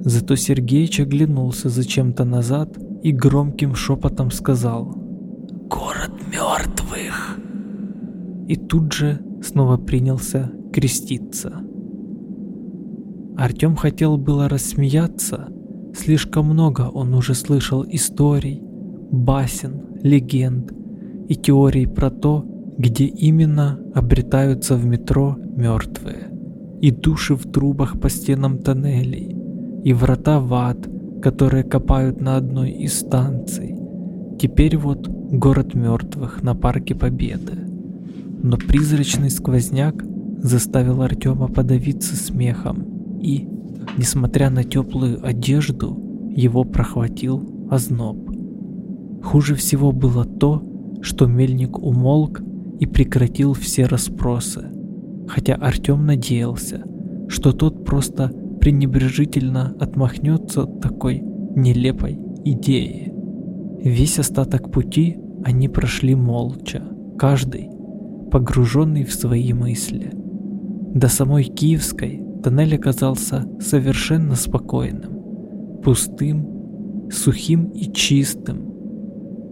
Зато Сергеич оглянулся зачем-то назад и громким шепотом сказал «Город мертвых!» И тут же снова принялся креститься. Артем хотел было рассмеяться, слишком много он уже слышал историй, басен, легенд и теорий про то, где именно обретаются в метро мертвые, и души в трубах по стенам тоннелей, и врата в ад, которые копают на одной из станций. Теперь вот город мертвых на Парке Победы. Но призрачный сквозняк заставил Артема подавиться смехом, и, несмотря на теплую одежду, его прохватил озноб. Хуже всего было то, что мельник умолк и прекратил все расспросы, хотя Артем надеялся, что тот просто пренебрежительно отмахнется от такой нелепой идеи. Весь остаток пути они прошли молча, каждый погруженный в свои мысли. До самой Киевской тоннель оказался совершенно спокойным, пустым, сухим и чистым.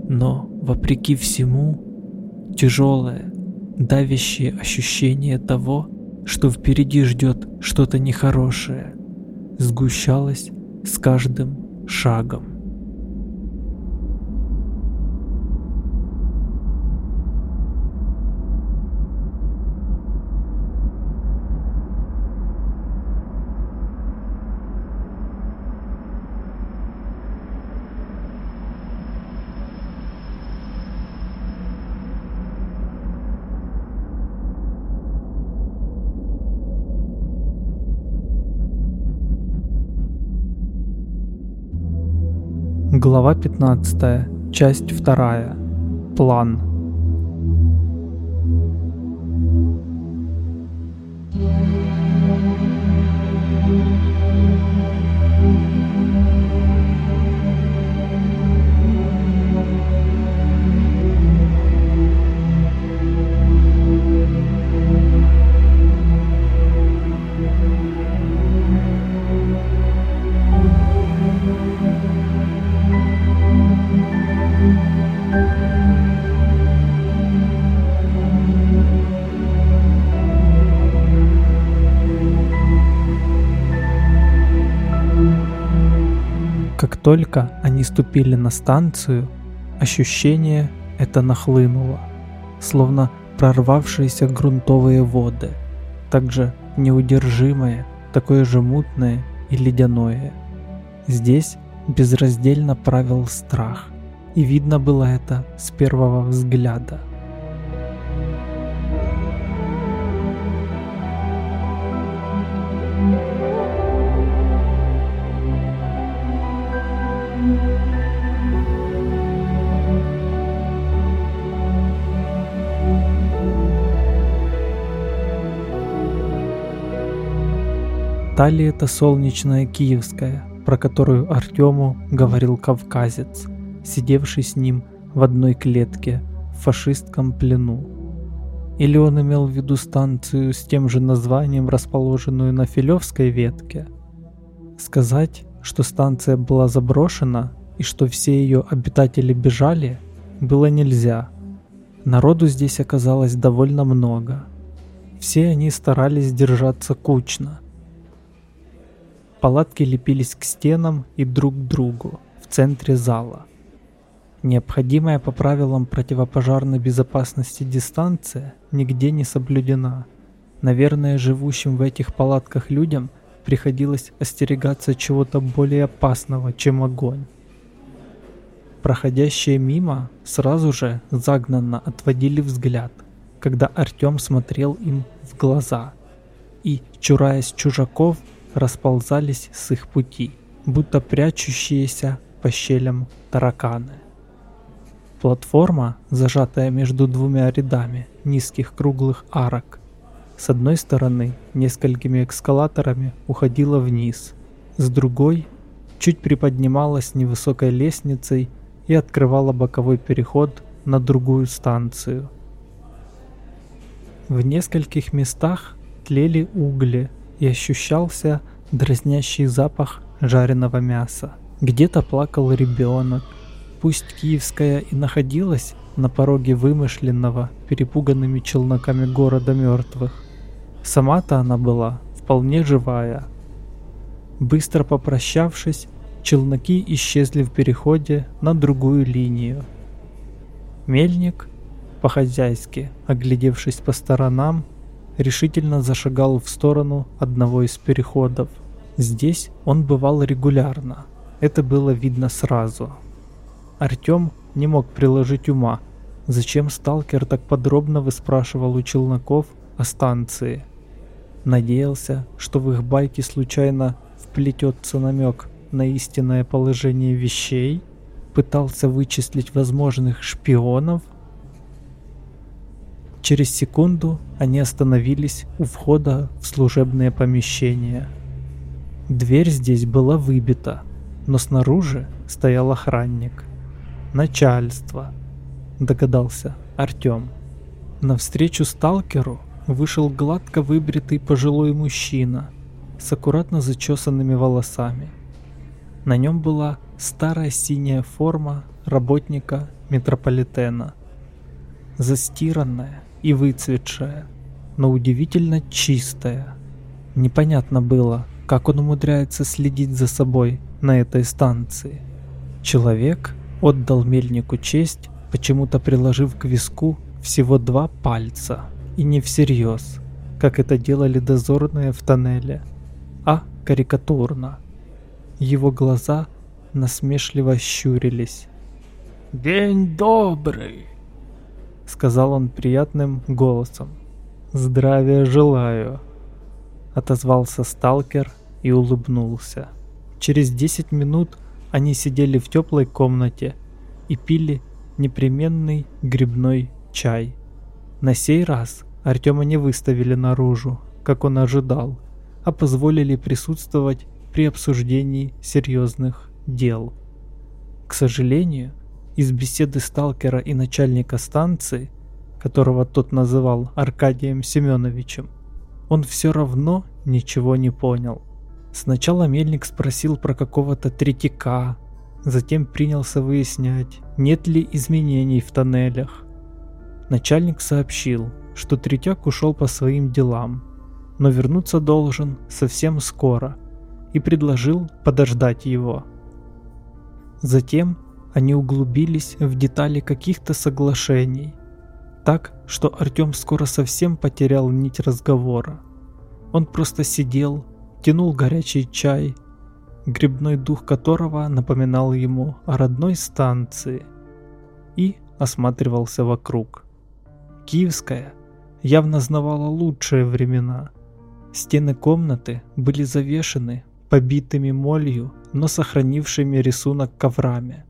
Но, вопреки всему, тяжелое, давящее ощущение того, что впереди ждет что-то нехорошее – сгущалась с каждым шагом. Глава 15. Часть 2. План. Только они ступили на станцию, ощущение это нахлынуло, словно прорвавшиеся грунтовые воды, также неудержимое, такое же мутное и ледяное. Здесь безраздельно правил страх, и видно было это с первого взгляда. Та ли это солнечная Киевская, про которую Артему говорил кавказец, сидевший с ним в одной клетке в фашистском плену? Или он имел в виду станцию с тем же названием, расположенную на Филевской ветке? Сказать, что станция была заброшена и что все ее обитатели бежали, было нельзя. Народу здесь оказалось довольно много. Все они старались держаться кучно, Палатки лепились к стенам и друг к другу в центре зала. Необходимая по правилам противопожарной безопасности дистанция нигде не соблюдена. Наверное, живущим в этих палатках людям приходилось остерегаться чего-то более опасного, чем огонь. Проходящие мимо сразу же загнанно отводили взгляд, когда Артем смотрел им в глаза, и, чураясь чужаков, расползались с их пути, будто прячущиеся по щелям тараканы. Платформа, зажатая между двумя рядами низких круглых арок, с одной стороны несколькими эскалаторами уходила вниз, с другой чуть приподнималась невысокой лестницей и открывала боковой переход на другую станцию. В нескольких местах тлели угли и ощущался дразнящий запах жареного мяса. Где-то плакал ребенок. Пусть Киевская и находилась на пороге вымышленного, перепуганными челноками города мертвых, Сама-то она была вполне живая. Быстро попрощавшись, челноки исчезли в переходе на другую линию. Мельник, по-хозяйски оглядевшись по сторонам, решительно зашагал в сторону одного из переходов. Здесь он бывал регулярно, это было видно сразу. Артём не мог приложить ума, зачем сталкер так подробно выспрашивал у челноков о станции – Надеялся, что в их байке случайно вплетется намек на истинное положение вещей, пытался вычислить возможных шпионов. Через секунду они остановились у входа в служебное помещение. Дверь здесь была выбита, но снаружи стоял охранник. Начальство, догадался Артём. Навстречу сталкеру вышел гладко выбритый пожилой мужчина с аккуратно зачесанными волосами. На нем была старая синяя форма работника метрополитена, застиранная и выцветшая, но удивительно чистая. Непонятно было, как он умудряется следить за собой на этой станции. Человек отдал мельнику честь, почему-то приложив к виску всего два пальца и не всерьез, как это делали дозорные в тоннеле, а карикатурно. Его глаза насмешливо щурились. «День добрый!» — сказал он приятным голосом. «Здравия желаю!» — отозвался сталкер и улыбнулся. Через десять минут они сидели в теплой комнате и пили непременный грибной чай. На сей раз Артема не выставили наружу, как он ожидал, а позволили присутствовать при обсуждении серьезных дел. К сожалению, из беседы сталкера и начальника станции, которого тот называл Аркадием Семеновичем, он все равно ничего не понял. Сначала мельник спросил про какого-то третика, затем принялся выяснять, нет ли изменений в тоннелях. Начальник сообщил, что Третьяк ушел по своим делам, но вернуться должен совсем скоро, и предложил подождать его. Затем они углубились в детали каких-то соглашений, так, что Артем скоро совсем потерял нить разговора. Он просто сидел, тянул горячий чай, грибной дух которого напоминал ему о родной станции, и осматривался вокруг. Киевская явно знавала лучшие времена. Стены комнаты были завешены побитыми молью, но сохранившими рисунок коврами.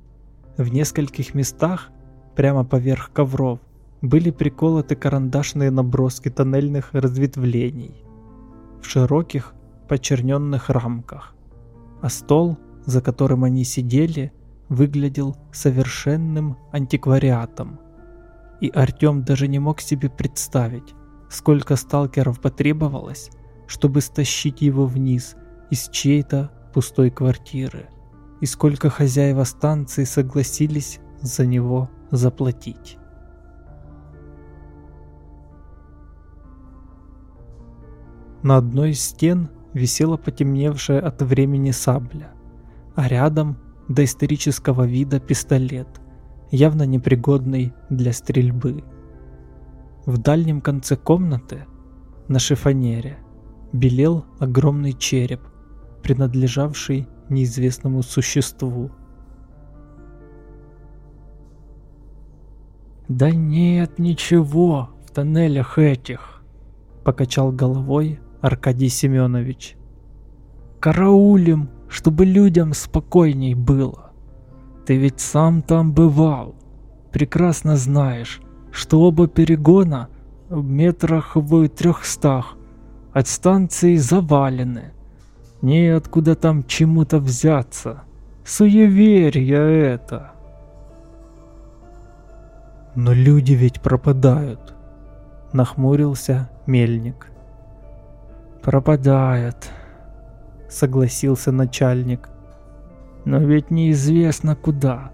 В нескольких местах, прямо поверх ковров, были приколоты карандашные наброски тоннельных разветвлений в широких почерненных рамках, а стол, за которым они сидели, выглядел совершенным антиквариатом. И Артём даже не мог себе представить, сколько сталкеров потребовалось, чтобы стащить его вниз из чьей-то пустой квартиры, и сколько хозяева станции согласились за него заплатить. На одной из стен висела потемневшая от времени сабля, а рядом доисторического вида пистолет – явно непригодный для стрельбы. В дальнем конце комнаты на шифонере белел огромный череп, принадлежавший неизвестному существу. «Да нет ничего в тоннелях этих», — покачал головой Аркадий Семенович. «Караулим, чтобы людям спокойней было. Ты ведь сам там бывал, прекрасно знаешь, что оба перегона в метрах в трехстах от станции завалены. Неоткуда там чему-то взяться. Суеверие это. Но люди ведь пропадают. Нахмурился мельник. Пропадают, согласился начальник. Но ведь неизвестно куда.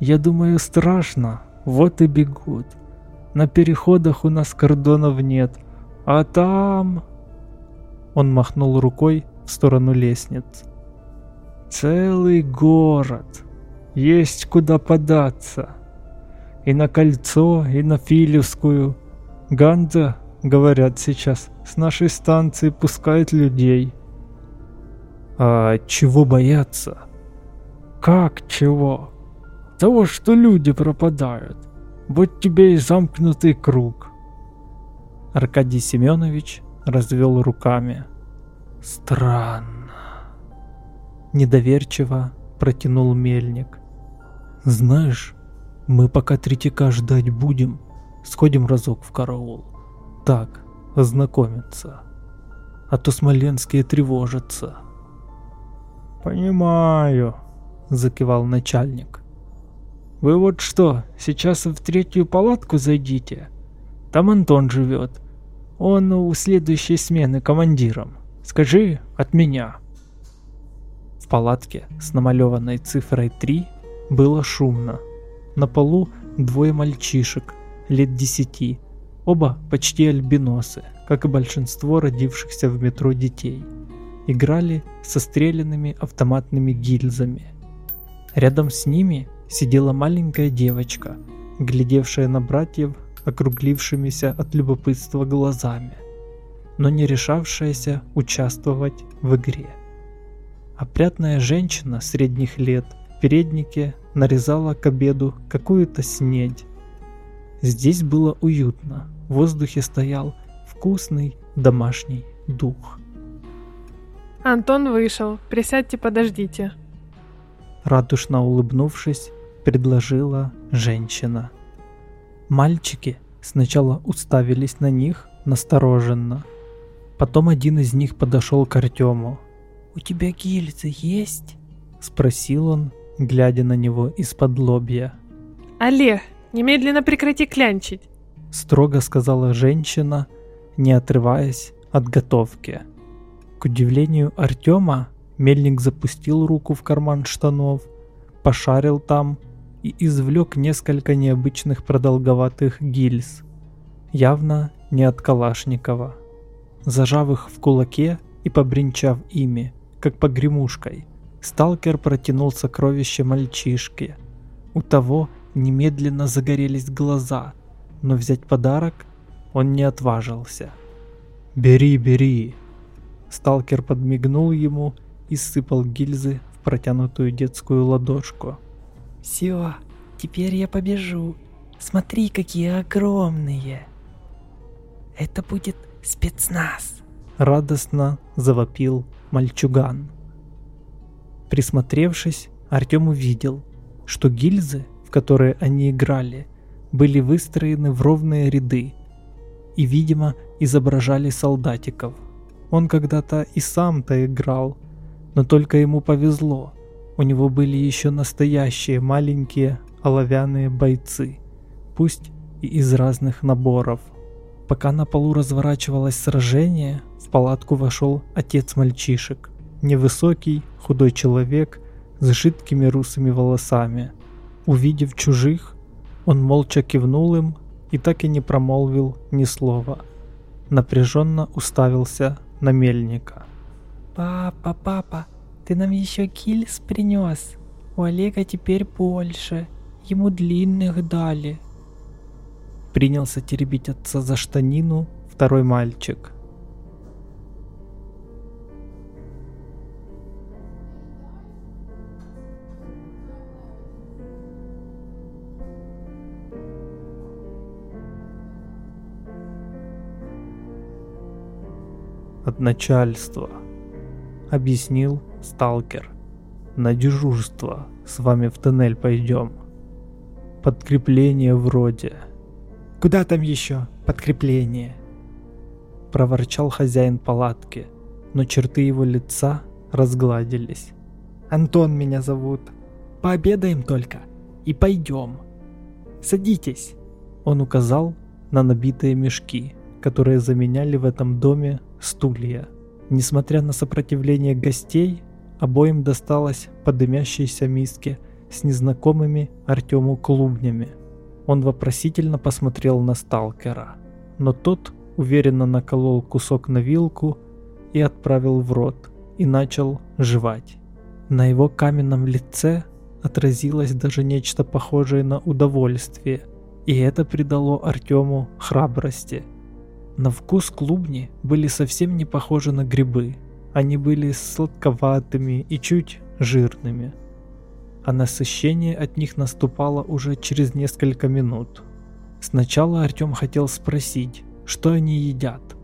Я думаю, страшно, вот и бегут. На переходах у нас кордонов нет, а там... Он махнул рукой в сторону лестниц. Целый город. Есть куда податься. И на кольцо, и на Филевскую. Ганза, говорят сейчас, с нашей станции пускает людей. А чего бояться? Как чего? Того, что люди пропадают. Вот тебе и замкнутый круг. Аркадий Семенович развел руками. Странно. Недоверчиво протянул мельник. Знаешь, мы пока Третьяка ждать будем, сходим разок в караул. Так, ознакомиться. А то смоленские тревожатся. Понимаю, закивал начальник. Вы вот что, сейчас в третью палатку зайдите? Там Антон живет. Он у следующей смены командиром. Скажи от меня. В палатке с намалеванной цифрой 3 было шумно. На полу двое мальчишек, лет десяти, оба почти альбиносы, как и большинство родившихся в метро детей. Играли со стрелянными автоматными гильзами. Рядом с ними сидела маленькая девочка, глядевшая на братьев округлившимися от любопытства глазами, но не решавшаяся участвовать в игре. Опрятная женщина средних лет в переднике нарезала к обеду какую-то снедь. Здесь было уютно, в воздухе стоял вкусный домашний дух. Антон вышел, присядьте, подождите. Радушно улыбнувшись, предложила женщина. Мальчики сначала уставились на них настороженно. Потом один из них подошел к Артему. «У тебя гильзы есть?» – спросил он, глядя на него из-под лобья. «Олег, немедленно прекрати клянчить!» – строго сказала женщина, не отрываясь от готовки. К удивлению Артема, мельник запустил руку в карман штанов, пошарил там и извлек несколько необычных продолговатых гильз, явно не от Калашникова. Зажав их в кулаке и побренчав ими, как погремушкой, сталкер протянул сокровище мальчишке. У того немедленно загорелись глаза, но взять подарок он не отважился. «Бери, бери!» Сталкер подмигнул ему и сыпал гильзы в протянутую детскую ладошку. Все, теперь я побежу. Смотри, какие огромные. Это будет спецназ. Радостно завопил мальчуган. Присмотревшись, Артем увидел, что гильзы, в которые они играли, были выстроены в ровные ряды и, видимо, изображали солдатиков. Он когда-то и сам-то играл, но только ему повезло – у него были еще настоящие маленькие оловянные бойцы, пусть и из разных наборов. Пока на полу разворачивалось сражение, в палатку вошел отец мальчишек. Невысокий, худой человек с жидкими русыми волосами. Увидев чужих, он молча кивнул им и так и не промолвил ни слова. Напряженно уставился на мельника. «Папа, папа, ты нам еще кильс принес. У Олега теперь больше. Ему длинных дали принялся теребить отца за штанину второй мальчик. От начальства, объяснил сталкер. На дежурство с вами в тоннель пойдем. Подкрепление вроде. «Куда там еще подкрепление?» Проворчал хозяин палатки, но черты его лица разгладились. «Антон меня зовут. Пообедаем только и пойдем. Садитесь!» Он указал на набитые мешки, которые заменяли в этом доме стулья. Несмотря на сопротивление гостей, обоим досталось по дымящейся миске с незнакомыми Артему клубнями. Он вопросительно посмотрел на сталкера, но тот уверенно наколол кусок на вилку и отправил в рот, и начал жевать. На его каменном лице отразилось даже нечто похожее на удовольствие, и это придало Артему храбрости. На вкус клубни были совсем не похожи на грибы, они были сладковатыми и чуть жирными. А насыщение от них наступало уже через несколько минут. Сначала Артем хотел спросить, что они едят,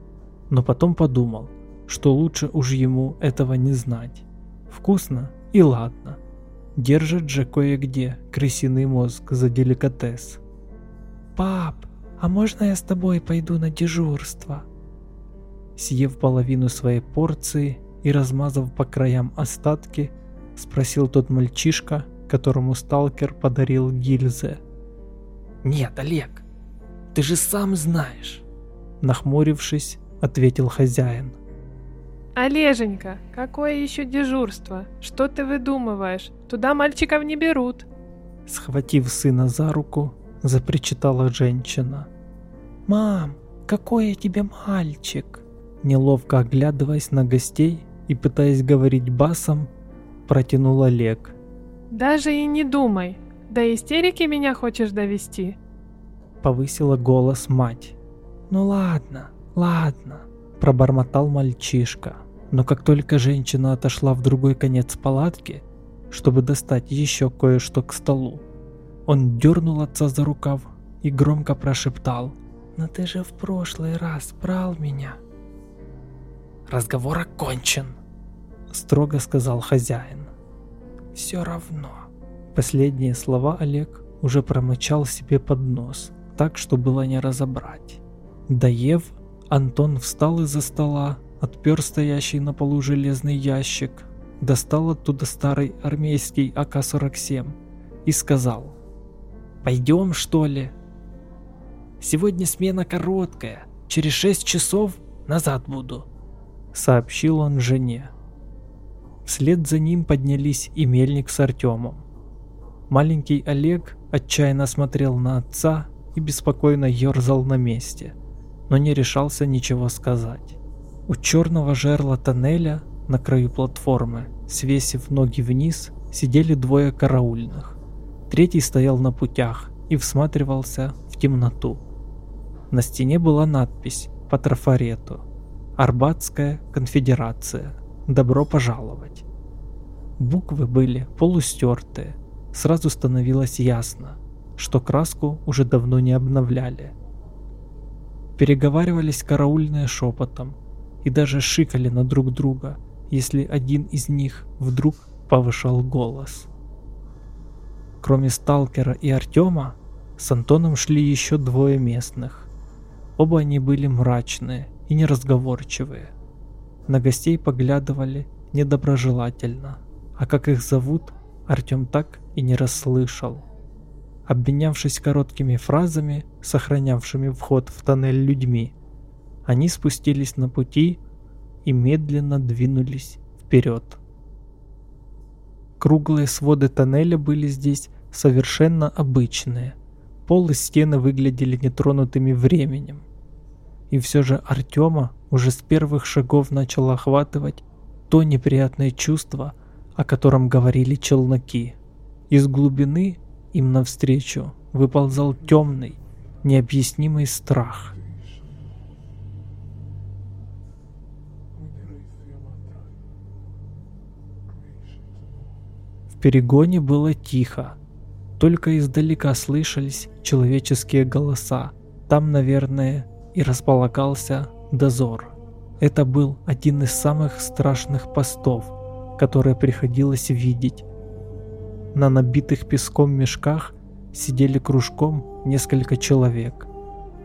но потом подумал, что лучше уж ему этого не знать. Вкусно и ладно. Держит же кое-где крысиный мозг за деликатес. «Пап, а можно я с тобой пойду на дежурство?» Съев половину своей порции и размазав по краям остатки, спросил тот мальчишка, которому сталкер подарил гильзы. «Нет, Олег, ты же сам знаешь!» Нахмурившись, ответил хозяин. Олеженька, какое еще дежурство? Что ты выдумываешь? Туда мальчиков не берут. Схватив сына за руку, запричитала женщина. «Мам, какой я тебе мальчик?» Неловко оглядываясь на гостей и пытаясь говорить басом, протянул Олег. «Даже и не думай. До истерики меня хочешь довести?» Повысила голос мать. «Ну ладно, ладно», пробормотал мальчишка. Но как только женщина отошла в другой конец палатки, чтобы достать еще кое-что к столу, он дернул отца за рукав и громко прошептал. «Но ты же в прошлый раз брал меня». «Разговор окончен», — строго сказал хозяин. «Все равно». Последние слова Олег уже промычал себе под нос, так что было не разобрать. Доев, Антон встал из-за стола отпер стоящий на полу железный ящик, достал оттуда старый армейский АК-47 и сказал «Пойдем, что ли?» «Сегодня смена короткая, через шесть часов назад буду», — сообщил он жене. Вслед за ним поднялись и Мельник с Артемом. Маленький Олег отчаянно смотрел на отца и беспокойно ерзал на месте, но не решался ничего сказать. У черного жерла тоннеля на краю платформы, свесив ноги вниз, сидели двое караульных. Третий стоял на путях и всматривался в темноту. На стене была надпись по трафарету «Арбатская конфедерация. Добро пожаловать». Буквы были полустертые. Сразу становилось ясно, что краску уже давно не обновляли. Переговаривались караульные шепотом, и даже шикали на друг друга, если один из них вдруг повышал голос. Кроме сталкера и Артема, с Антоном шли еще двое местных. Оба они были мрачные и неразговорчивые. На гостей поглядывали недоброжелательно, а как их зовут, Артем так и не расслышал. Обменявшись короткими фразами, сохранявшими вход в тоннель людьми, они спустились на пути и медленно двинулись вперед. Круглые своды тоннеля были здесь совершенно обычные. Пол и стены выглядели нетронутыми временем. И все же Артема уже с первых шагов начало охватывать то неприятное чувство, о котором говорили челноки. Из глубины им навстречу выползал темный, необъяснимый страх – перегоне было тихо. Только издалека слышались человеческие голоса. Там, наверное, и располагался дозор. Это был один из самых страшных постов, которые приходилось видеть. На набитых песком мешках сидели кружком несколько человек.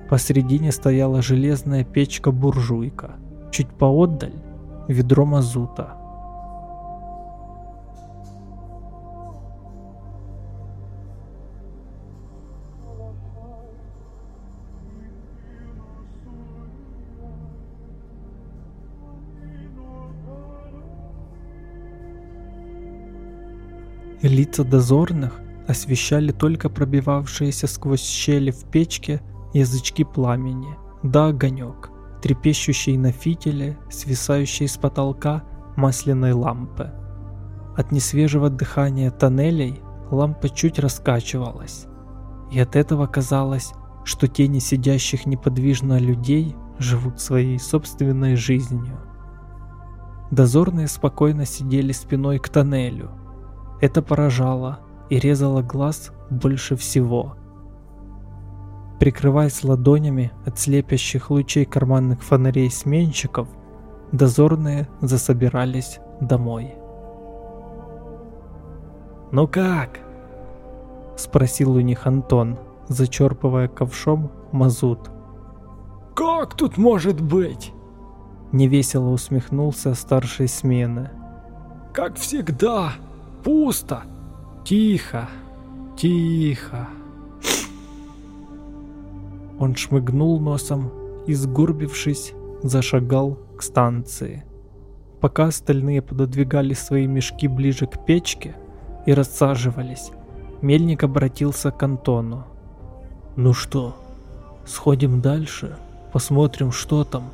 Посредине стояла железная печка-буржуйка. Чуть поотдаль – ведро мазута. Лица дозорных освещали только пробивавшиеся сквозь щели в печке язычки пламени, да огонек, трепещущий на фитиле, свисающий с потолка масляной лампы. От несвежего дыхания тоннелей лампа чуть раскачивалась, и от этого казалось, что тени сидящих неподвижно людей живут своей собственной жизнью. Дозорные спокойно сидели спиной к тоннелю. Это поражало и резало глаз больше всего. Прикрываясь ладонями от слепящих лучей карманных фонарей сменщиков, дозорные засобирались домой. «Ну как?» – спросил у них Антон, зачерпывая ковшом мазут. «Как тут может быть?» Невесело усмехнулся старшей смены. «Как всегда, пусто, тихо, тихо». Он шмыгнул носом и, сгорбившись, зашагал к станции. Пока остальные пододвигали свои мешки ближе к печке и рассаживались, Мельник обратился к Антону. «Ну что, сходим дальше, посмотрим, что там?»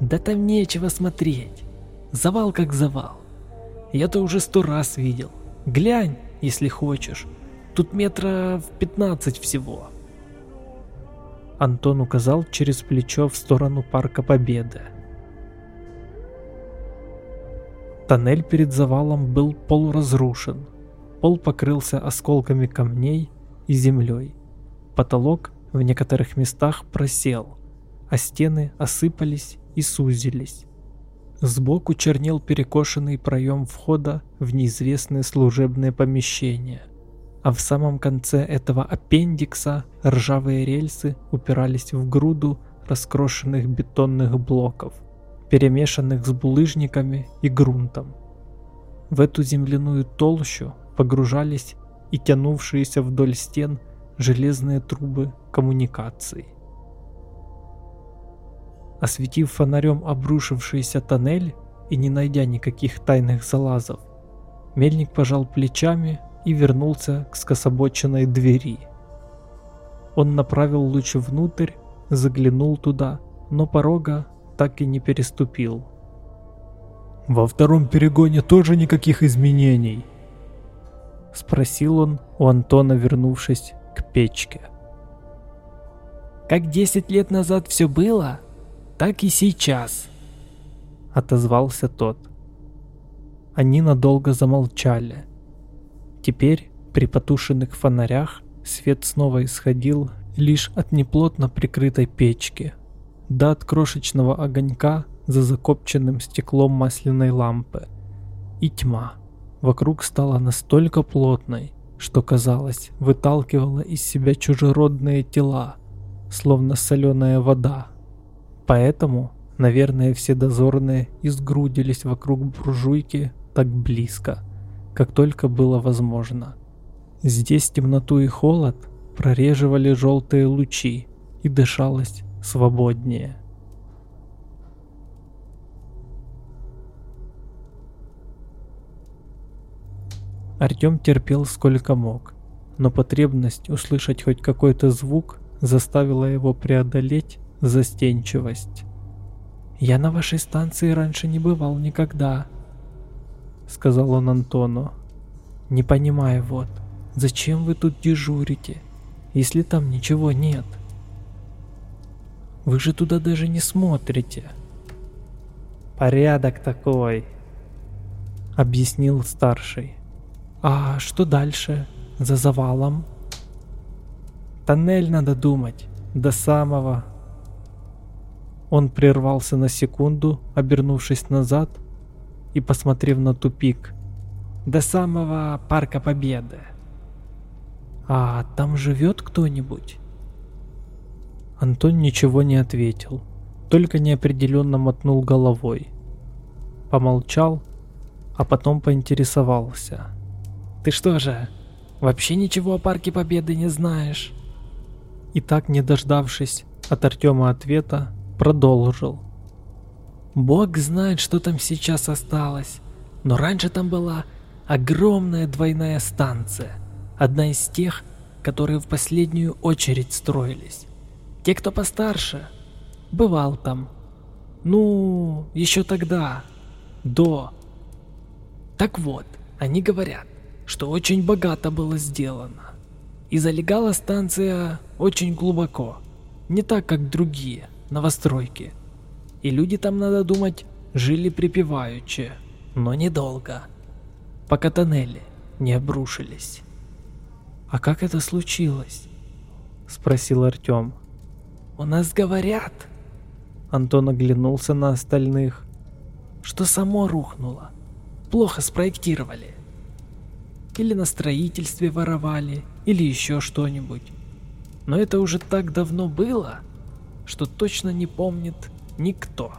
«Да там нечего смотреть. Завал как завал. Я-то уже сто раз видел. Глянь, если хочешь. Тут метров пятнадцать всего». Антон указал через плечо в сторону Парка Победы. Тоннель перед завалом был полуразрушен. Пол покрылся осколками камней и землей. Потолок в некоторых местах просел, а стены осыпались и сузились. Сбоку чернел перекошенный проем входа в неизвестное служебное помещение а в самом конце этого аппендикса ржавые рельсы упирались в груду раскрошенных бетонных блоков, перемешанных с булыжниками и грунтом. В эту земляную толщу погружались и тянувшиеся вдоль стен железные трубы коммуникаций. Осветив фонарем обрушившийся тоннель и не найдя никаких тайных залазов, мельник пожал плечами и вернулся к скособоченной двери. Он направил луч внутрь, заглянул туда, но порога так и не переступил. «Во втором перегоне тоже никаких изменений?» Спросил он у Антона, вернувшись к печке. «Как десять лет назад все было, так и сейчас», — отозвался тот. Они надолго замолчали. Теперь при потушенных фонарях свет снова исходил лишь от неплотно прикрытой печки, да от крошечного огонька за закопченным стеклом масляной лампы. И тьма вокруг стала настолько плотной, что, казалось, выталкивала из себя чужеродные тела, словно соленая вода. Поэтому, наверное, все дозорные изгрудились вокруг буржуйки так близко – как только было возможно. Здесь темноту и холод прореживали желтые лучи и дышалось свободнее. Артем терпел сколько мог, но потребность услышать хоть какой-то звук заставила его преодолеть застенчивость. «Я на вашей станции раньше не бывал никогда», сказал он Антону. Не понимаю вот, зачем вы тут дежурите, если там ничего нет? Вы же туда даже не смотрите. Порядок такой, объяснил старший. А что дальше? За завалом? Тоннель надо думать, до самого. Он прервался на секунду, обернувшись назад и посмотрев на тупик. До самого Парка Победы. А там живет кто-нибудь? Антон ничего не ответил, только неопределенно мотнул головой. Помолчал, а потом поинтересовался. «Ты что же, вообще ничего о Парке Победы не знаешь?» И так, не дождавшись от Артема ответа, продолжил. «Бог знает, что там сейчас осталось, но раньше там была огромная двойная станция, одна из тех, которые в последнюю очередь строились. Те, кто постарше, бывал там. Ну, еще тогда, до. Так вот, они говорят, что очень богато было сделано. И залегала станция очень глубоко, не так, как другие новостройки. И люди там, надо думать, жили припеваючи, но недолго, пока тоннели не обрушились. «А как это случилось?» — спросил Артем. «У нас говорят...» Антон оглянулся на остальных. «Что само рухнуло. Плохо спроектировали. Или на строительстве воровали, или еще что-нибудь. Но это уже так давно было, что точно не помнит никто».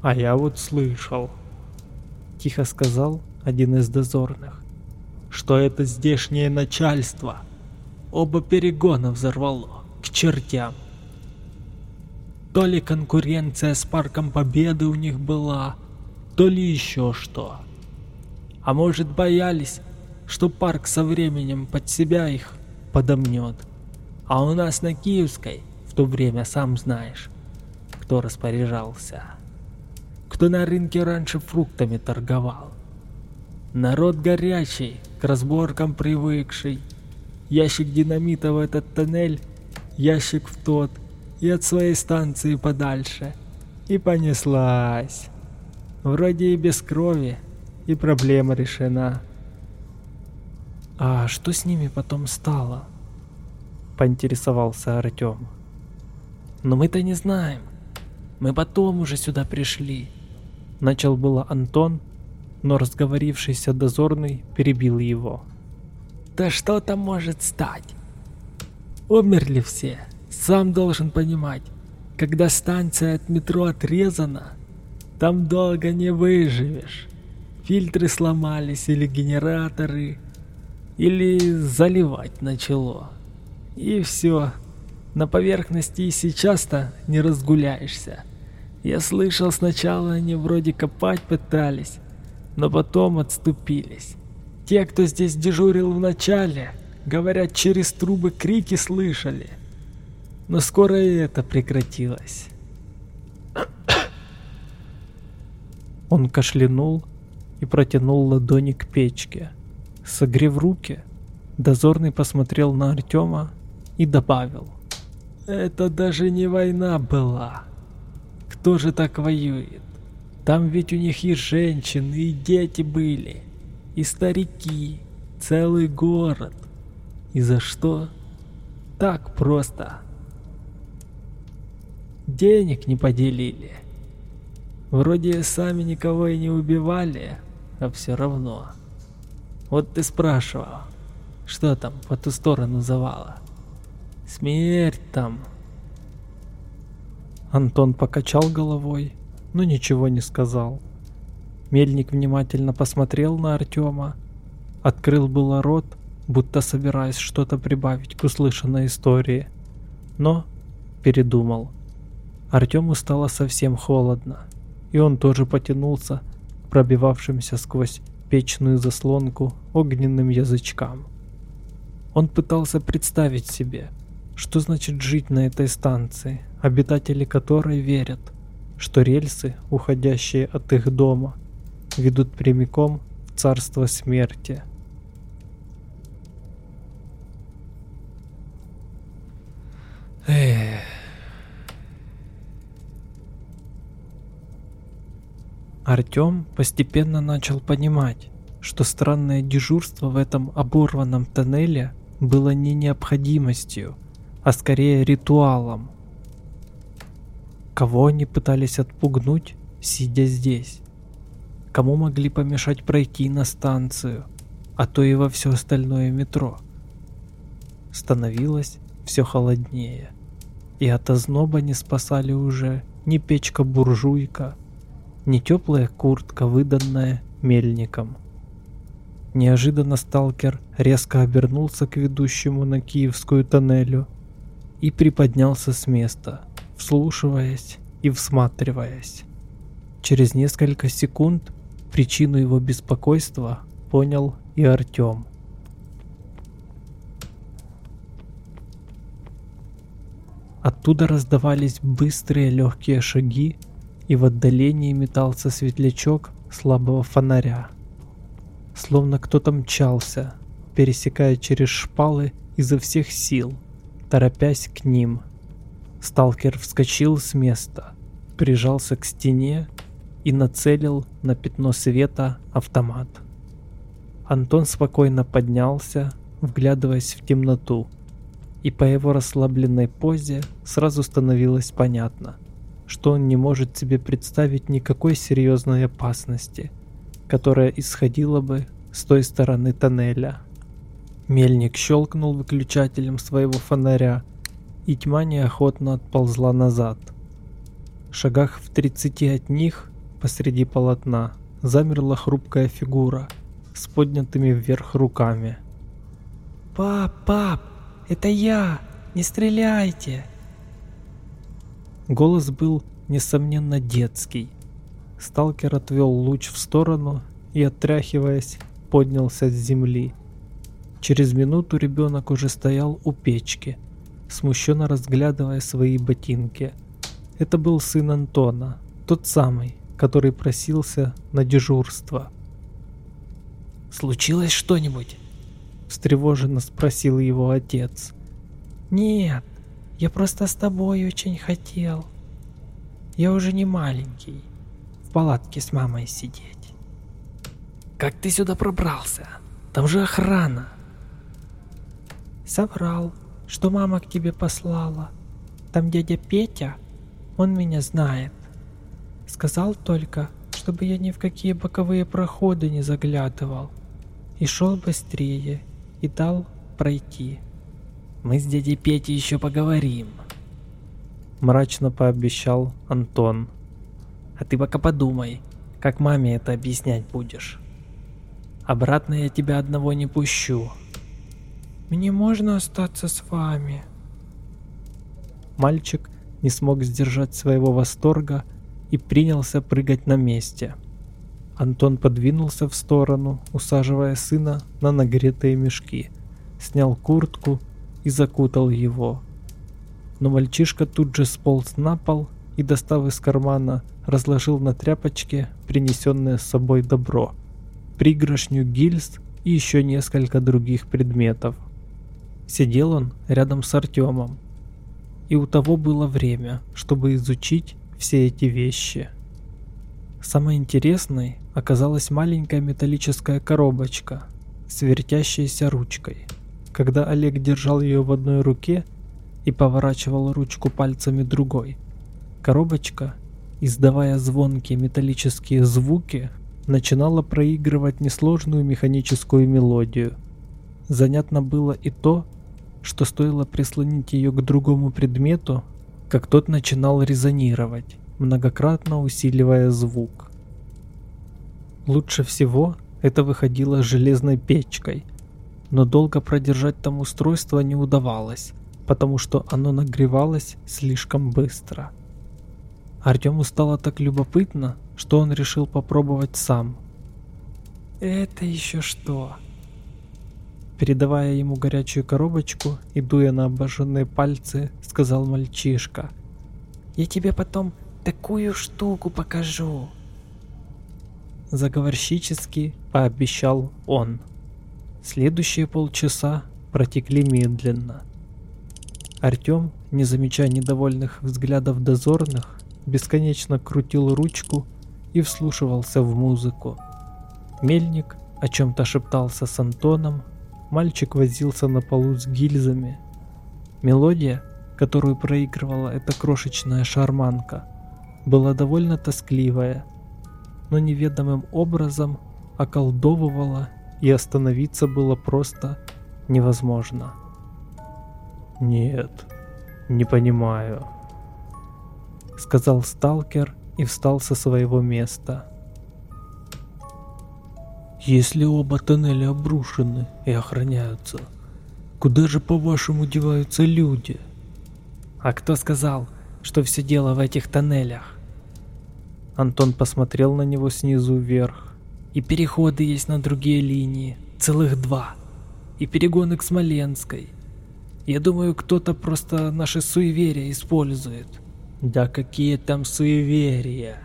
«А я вот слышал», — тихо сказал один из дозорных что это здешнее начальство. Оба перегона взорвало, к чертям. То ли конкуренция с Парком Победы у них была, то ли еще что. А может боялись, что парк со временем под себя их подомнет. А у нас на Киевской в то время, сам знаешь, кто распоряжался. Кто на рынке раньше фруктами торговал. Народ горячий, к разборкам привыкший. Ящик динамита в этот тоннель, ящик в тот, и от своей станции подальше. И понеслась. Вроде и без крови, и проблема решена. А что с ними потом стало? Поинтересовался Артем. Но мы-то не знаем. Мы потом уже сюда пришли. Начал было Антон, но разговорившийся дозорный перебил его. «Да что там может стать? Умерли все, сам должен понимать. Когда станция от метро отрезана, там долго не выживешь. Фильтры сломались или генераторы, или заливать начало. И все. На поверхности и сейчас-то не разгуляешься. Я слышал, сначала они вроде копать пытались, но потом отступились. Те, кто здесь дежурил в начале, говорят, через трубы крики слышали. Но скоро и это прекратилось. [coughs] Он кашлянул и протянул ладони к печке. Согрев руки, дозорный посмотрел на Артема и добавил. «Это даже не война была. Кто же так воюет? Там ведь у них и женщины, и дети были, и старики, целый город. И за что? Так просто. Денег не поделили. Вроде сами никого и не убивали, а все равно. Вот ты спрашивал, что там по ту сторону завала? Смерть там. Антон покачал головой но ничего не сказал. Мельник внимательно посмотрел на Артема, открыл было рот, будто собираясь что-то прибавить к услышанной истории, но передумал. Артему стало совсем холодно, и он тоже потянулся к пробивавшимся сквозь печную заслонку огненным язычкам. Он пытался представить себе, что значит жить на этой станции, обитатели которой верят, что рельсы, уходящие от их дома, ведут прямиком в царство смерти. Эх. Артём постепенно начал понимать, что странное дежурство в этом оборванном тоннеле было не необходимостью, а скорее ритуалом, Кого они пытались отпугнуть, сидя здесь? Кому могли помешать пройти на станцию, а то и во все остальное метро? Становилось все холоднее, и от озноба не спасали уже ни печка-буржуйка, ни теплая куртка, выданная мельником. Неожиданно сталкер резко обернулся к ведущему на Киевскую тоннелю и приподнялся с места, вслушиваясь и всматриваясь. Через несколько секунд причину его беспокойства понял и Артем. Оттуда раздавались быстрые легкие шаги, и в отдалении метался светлячок слабого фонаря. Словно кто-то мчался, пересекая через шпалы изо всех сил, торопясь к ним. Сталкер вскочил с места, прижался к стене и нацелил на пятно света автомат. Антон спокойно поднялся, вглядываясь в темноту, и по его расслабленной позе сразу становилось понятно, что он не может себе представить никакой серьезной опасности – которая исходила бы с той стороны тоннеля. Мельник щелкнул выключателем своего фонаря, и тьма неохотно отползла назад. В шагах в тридцати от них, посреди полотна, замерла хрупкая фигура с поднятыми вверх руками. «Пап, пап, это я! Не стреляйте!» Голос был, несомненно, детский, Сталкер отвел луч в сторону и, отряхиваясь, поднялся с земли. Через минуту ребенок уже стоял у печки, смущенно разглядывая свои ботинки. Это был сын Антона, тот самый, который просился на дежурство. «Случилось что-нибудь?» – встревоженно спросил его отец. «Нет, я просто с тобой очень хотел. Я уже не маленький палатке с мамой сидеть. Как ты сюда пробрался? Там же охрана. Соврал, что мама к тебе послала. Там дядя Петя, он меня знает. Сказал только, чтобы я ни в какие боковые проходы не заглядывал. И шел быстрее, и дал пройти. Мы с дядей Петей еще поговорим. Мрачно пообещал Антон. А ты пока подумай, как маме это объяснять будешь. Обратно я тебя одного не пущу. Мне можно остаться с вами? Мальчик не смог сдержать своего восторга и принялся прыгать на месте. Антон подвинулся в сторону, усаживая сына на нагретые мешки, снял куртку и закутал его. Но мальчишка тут же сполз на пол и, достав из кармана разложил на тряпочке принесенное с собой добро, пригоршню гильз и еще несколько других предметов. Сидел он рядом с Артемом, и у того было время, чтобы изучить все эти вещи. Самой интересной оказалась маленькая металлическая коробочка с вертящейся ручкой. Когда Олег держал ее в одной руке и поворачивал ручку пальцами другой, коробочка издавая звонкие металлические звуки, начинала проигрывать несложную механическую мелодию. Занятно было и то, что стоило прислонить ее к другому предмету, как тот начинал резонировать, многократно усиливая звук. Лучше всего это выходило железной печкой, но долго продержать там устройство не удавалось, потому что оно нагревалось слишком быстро. Артему стало так любопытно, что он решил попробовать сам. «Это еще что?» Передавая ему горячую коробочку и дуя на обожженные пальцы, сказал мальчишка. «Я тебе потом такую штуку покажу!» Заговорщически пообещал он. Следующие полчаса протекли медленно. Артем, не замечая недовольных взглядов дозорных, бесконечно крутил ручку и вслушивался в музыку. Мельник о чем-то шептался с Антоном, мальчик возился на полу с гильзами. Мелодия которую проигрывала эта крошечная шарманка, была довольно тоскливая, но неведомым образом околдовывала и остановиться было просто невозможно. «Нет, не понимаю», — сказал сталкер и встал со своего места. «Если оба тоннеля обрушены и охраняются, куда же, по-вашему, деваются люди?» «А кто сказал, что все дело в этих тоннелях?» Антон посмотрел на него снизу вверх. И переходы есть на другие линии, целых два. И перегоны к Смоленской. Я думаю, кто-то просто наши суеверия использует. Да какие там суеверия?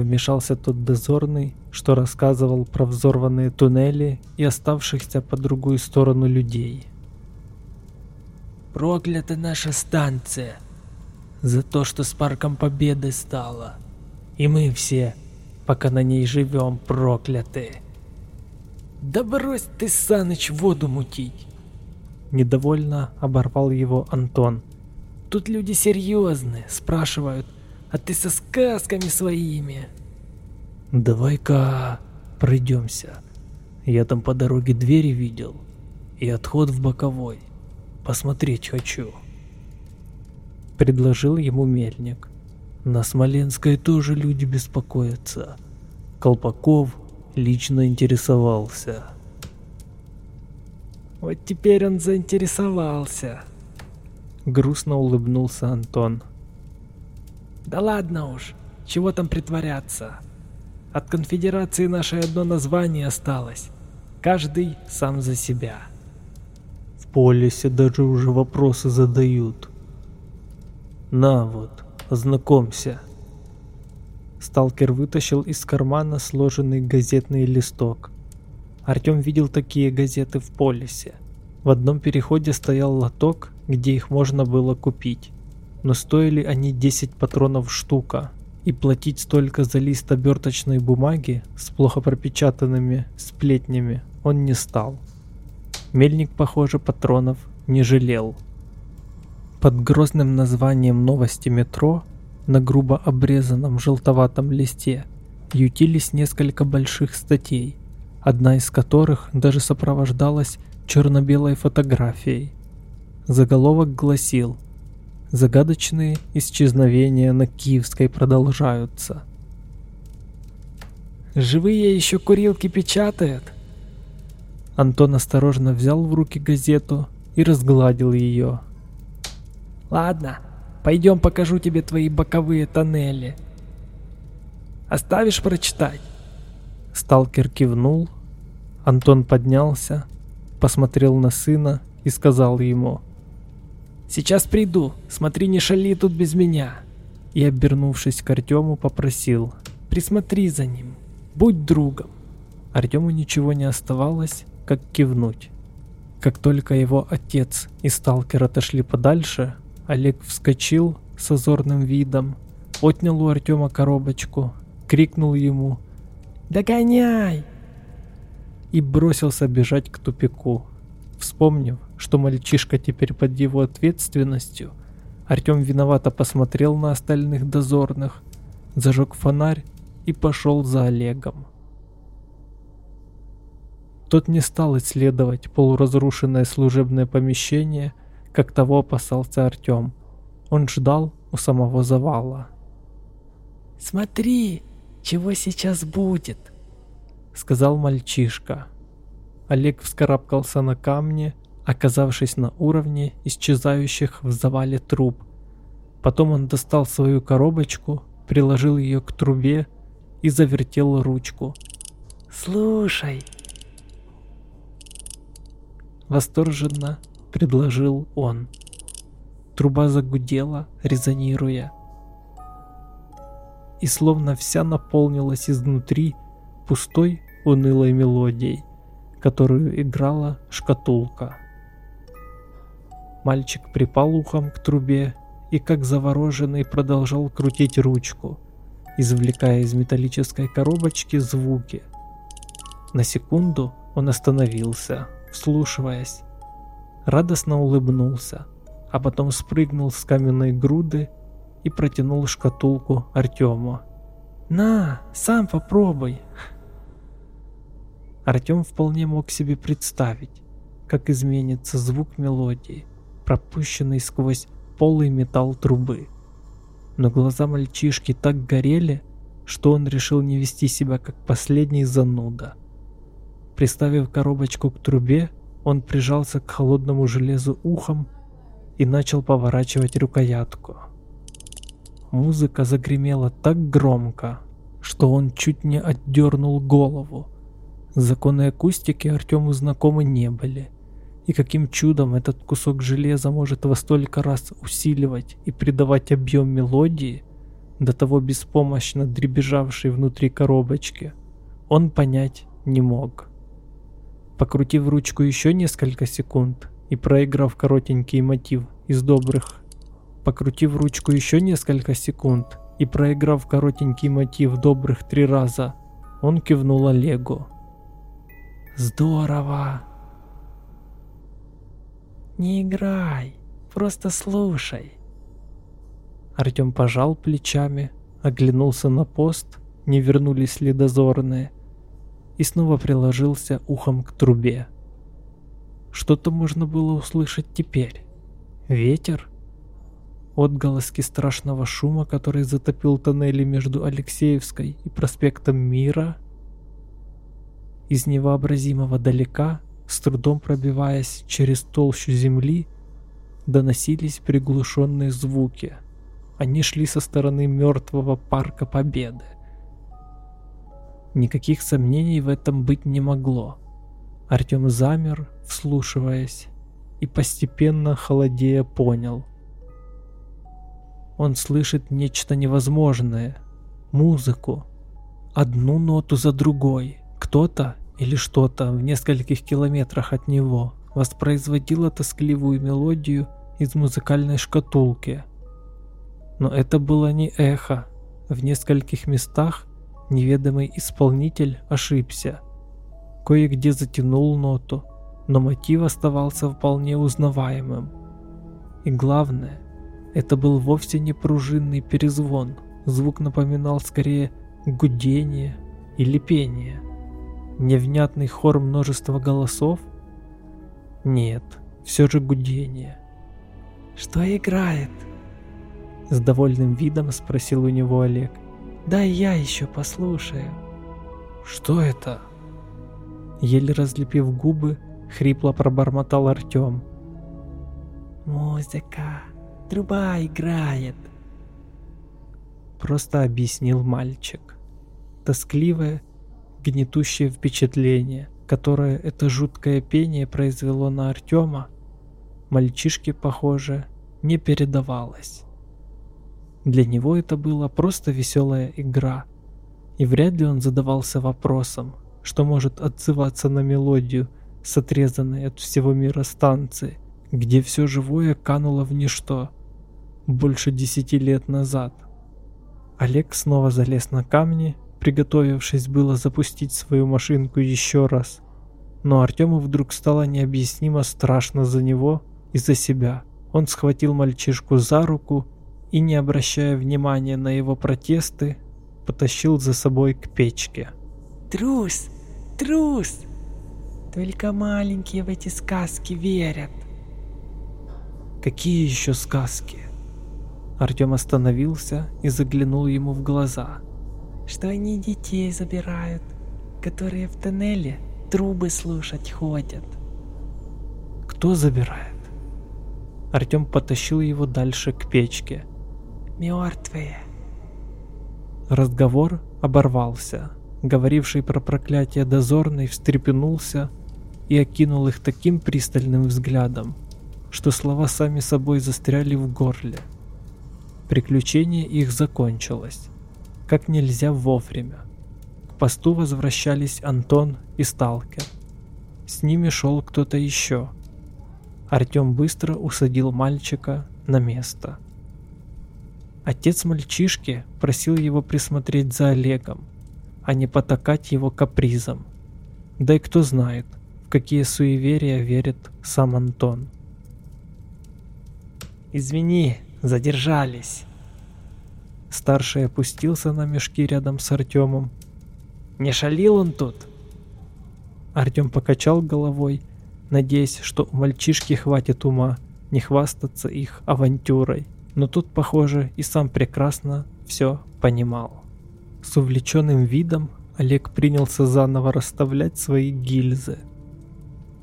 Вмешался тот дозорный, что рассказывал про взорванные туннели и оставшихся по другую сторону людей. Проклята наша станция за то, что с Парком Победы стало. И мы все пока на ней живем, прокляты. Да брось ты, Саныч, воду мутить. Недовольно оборвал его Антон. Тут люди серьезные, спрашивают, а ты со сказками своими. Давай-ка пройдемся. Я там по дороге двери видел и отход в боковой. Посмотреть хочу. Предложил ему мельник. На Смоленской тоже люди беспокоятся. Колпаков лично интересовался. Вот теперь он заинтересовался. Грустно улыбнулся Антон. Да ладно уж, чего там притворяться. От конфедерации наше одно название осталось. Каждый сам за себя. В полисе даже уже вопросы задают. На вот, Ознакомься. Сталкер вытащил из кармана сложенный газетный листок. Артем видел такие газеты в полисе. В одном переходе стоял лоток, где их можно было купить. Но стоили они 10 патронов штука, и платить столько за лист оберточной бумаги с плохо пропечатанными сплетнями он не стал. Мельник, похоже, патронов не жалел. Под грозным названием «Новости метро» на грубо обрезанном желтоватом листе ютились несколько больших статей, одна из которых даже сопровождалась черно-белой фотографией. Заголовок гласил «Загадочные исчезновения на Киевской продолжаются». «Живые еще курилки печатают?» Антон осторожно взял в руки газету и разгладил ее. Ладно, пойдем покажу тебе твои боковые тоннели. Оставишь прочитать? Сталкер кивнул. Антон поднялся, посмотрел на сына и сказал ему. «Сейчас приду, смотри, не шали тут без меня». И, обернувшись к Артему, попросил. «Присмотри за ним, будь другом». Артему ничего не оставалось, как кивнуть. Как только его отец и сталкер отошли подальше, Олег вскочил с озорным видом, отнял у Артема коробочку, крикнул ему «Догоняй!» и бросился бежать к тупику. Вспомнив, что мальчишка теперь под его ответственностью, Артем виновато посмотрел на остальных дозорных, зажег фонарь и пошел за Олегом. Тот не стал исследовать полуразрушенное служебное помещение, как того опасался Артем. Он ждал у самого завала. «Смотри, чего сейчас будет!» Сказал мальчишка. Олег вскарабкался на камни, оказавшись на уровне исчезающих в завале труб. Потом он достал свою коробочку, приложил ее к трубе и завертел ручку. «Слушай!» Восторженно — предложил он. Труба загудела, резонируя. И словно вся наполнилась изнутри пустой, унылой мелодией, которую играла шкатулка. Мальчик припал ухом к трубе и как завороженный продолжал крутить ручку, извлекая из металлической коробочки звуки. На секунду он остановился, вслушиваясь радостно улыбнулся, а потом спрыгнул с каменной груды и протянул шкатулку Артему. «На, сам попробуй!» Артем вполне мог себе представить, как изменится звук мелодии, пропущенный сквозь полый металл трубы. Но глаза мальчишки так горели, что он решил не вести себя как последний зануда. Приставив коробочку к трубе, он прижался к холодному железу ухом и начал поворачивать рукоятку. Музыка загремела так громко, что он чуть не отдернул голову. Законы акустики Артему знакомы не были. И каким чудом этот кусок железа может во столько раз усиливать и придавать объем мелодии, до того беспомощно дребезжавшей внутри коробочки, он понять не мог. Покрутив ручку еще несколько секунд и проиграв коротенький мотив из добрых, покрутив ручку еще несколько секунд и проиграв коротенький мотив добрых три раза, он кивнул Олегу. «Здорово!» «Не играй, просто слушай!» Артем пожал плечами, оглянулся на пост, не вернулись ли дозорные, и снова приложился ухом к трубе. Что-то можно было услышать теперь. Ветер? Отголоски страшного шума, который затопил тоннели между Алексеевской и проспектом Мира? Из невообразимого далека, с трудом пробиваясь через толщу земли, доносились приглушенные звуки. Они шли со стороны мертвого парка Победы. Никаких сомнений в этом быть не могло. Артем замер, вслушиваясь, и постепенно холодея понял. Он слышит нечто невозможное. Музыку. Одну ноту за другой. Кто-то или что-то в нескольких километрах от него воспроизводило тоскливую мелодию из музыкальной шкатулки. Но это было не эхо. В нескольких местах неведомый исполнитель ошибся. Кое-где затянул ноту, но мотив оставался вполне узнаваемым. И главное, это был вовсе не пружинный перезвон, звук напоминал скорее гудение или пение. Невнятный хор множества голосов? Нет, все же гудение. «Что играет?» С довольным видом спросил у него Олег. Да я еще послушаю. Что это? Еле разлепив губы, хрипло пробормотал Артем. Музыка. Труба играет. Просто объяснил мальчик. Тоскливое, гнетущее впечатление, которое это жуткое пение произвело на Артема, мальчишке, похоже, не передавалось. Для него это была просто веселая игра. И вряд ли он задавался вопросом, что может отзываться на мелодию с отрезанной от всего мира станции, где все живое кануло в ничто больше десяти лет назад. Олег снова залез на камни, приготовившись было запустить свою машинку еще раз. Но Артему вдруг стало необъяснимо страшно за него и за себя. Он схватил мальчишку за руку и, не обращая внимания на его протесты, потащил за собой к печке. «Трус! Трус! Только маленькие в эти сказки верят!» «Какие еще сказки?» Артем остановился и заглянул ему в глаза. «Что они детей забирают, которые в тоннеле трубы слушать ходят». «Кто забирает?» Артем потащил его дальше к печке мертвые. Разговор оборвался. Говоривший про проклятие дозорный встрепенулся и окинул их таким пристальным взглядом, что слова сами собой застряли в горле. Приключение их закончилось. Как нельзя вовремя. К посту возвращались Антон и Сталкер. С ними шел кто-то еще. Артем быстро усадил мальчика на место. Отец мальчишки просил его присмотреть за Олегом, а не потакать его капризом. Да и кто знает, в какие суеверия верит сам Антон. извини, задержались. Старший опустился на мешки рядом с Артемом. Не шалил он тут? Артем покачал головой, надеясь, что у мальчишки хватит ума не хвастаться их авантюрой. Но тут, похоже, и сам прекрасно все понимал. С увлеченным видом Олег принялся заново расставлять свои гильзы.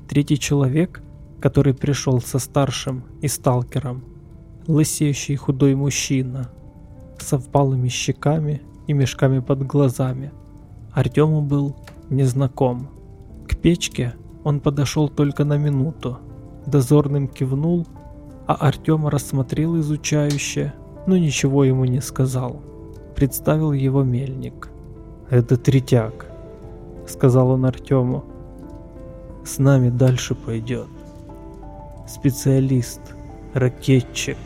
Третий человек, который пришел со старшим и сталкером, лысеющий худой мужчина, со впалыми щеками и мешками под глазами, Артему был незнаком. К печке он подошел только на минуту, дозорным кивнул, а Артем рассмотрел изучающе, но ничего ему не сказал. Представил его мельник. «Это третяк», — сказал он Артему. «С нами дальше пойдет. Специалист, ракетчик».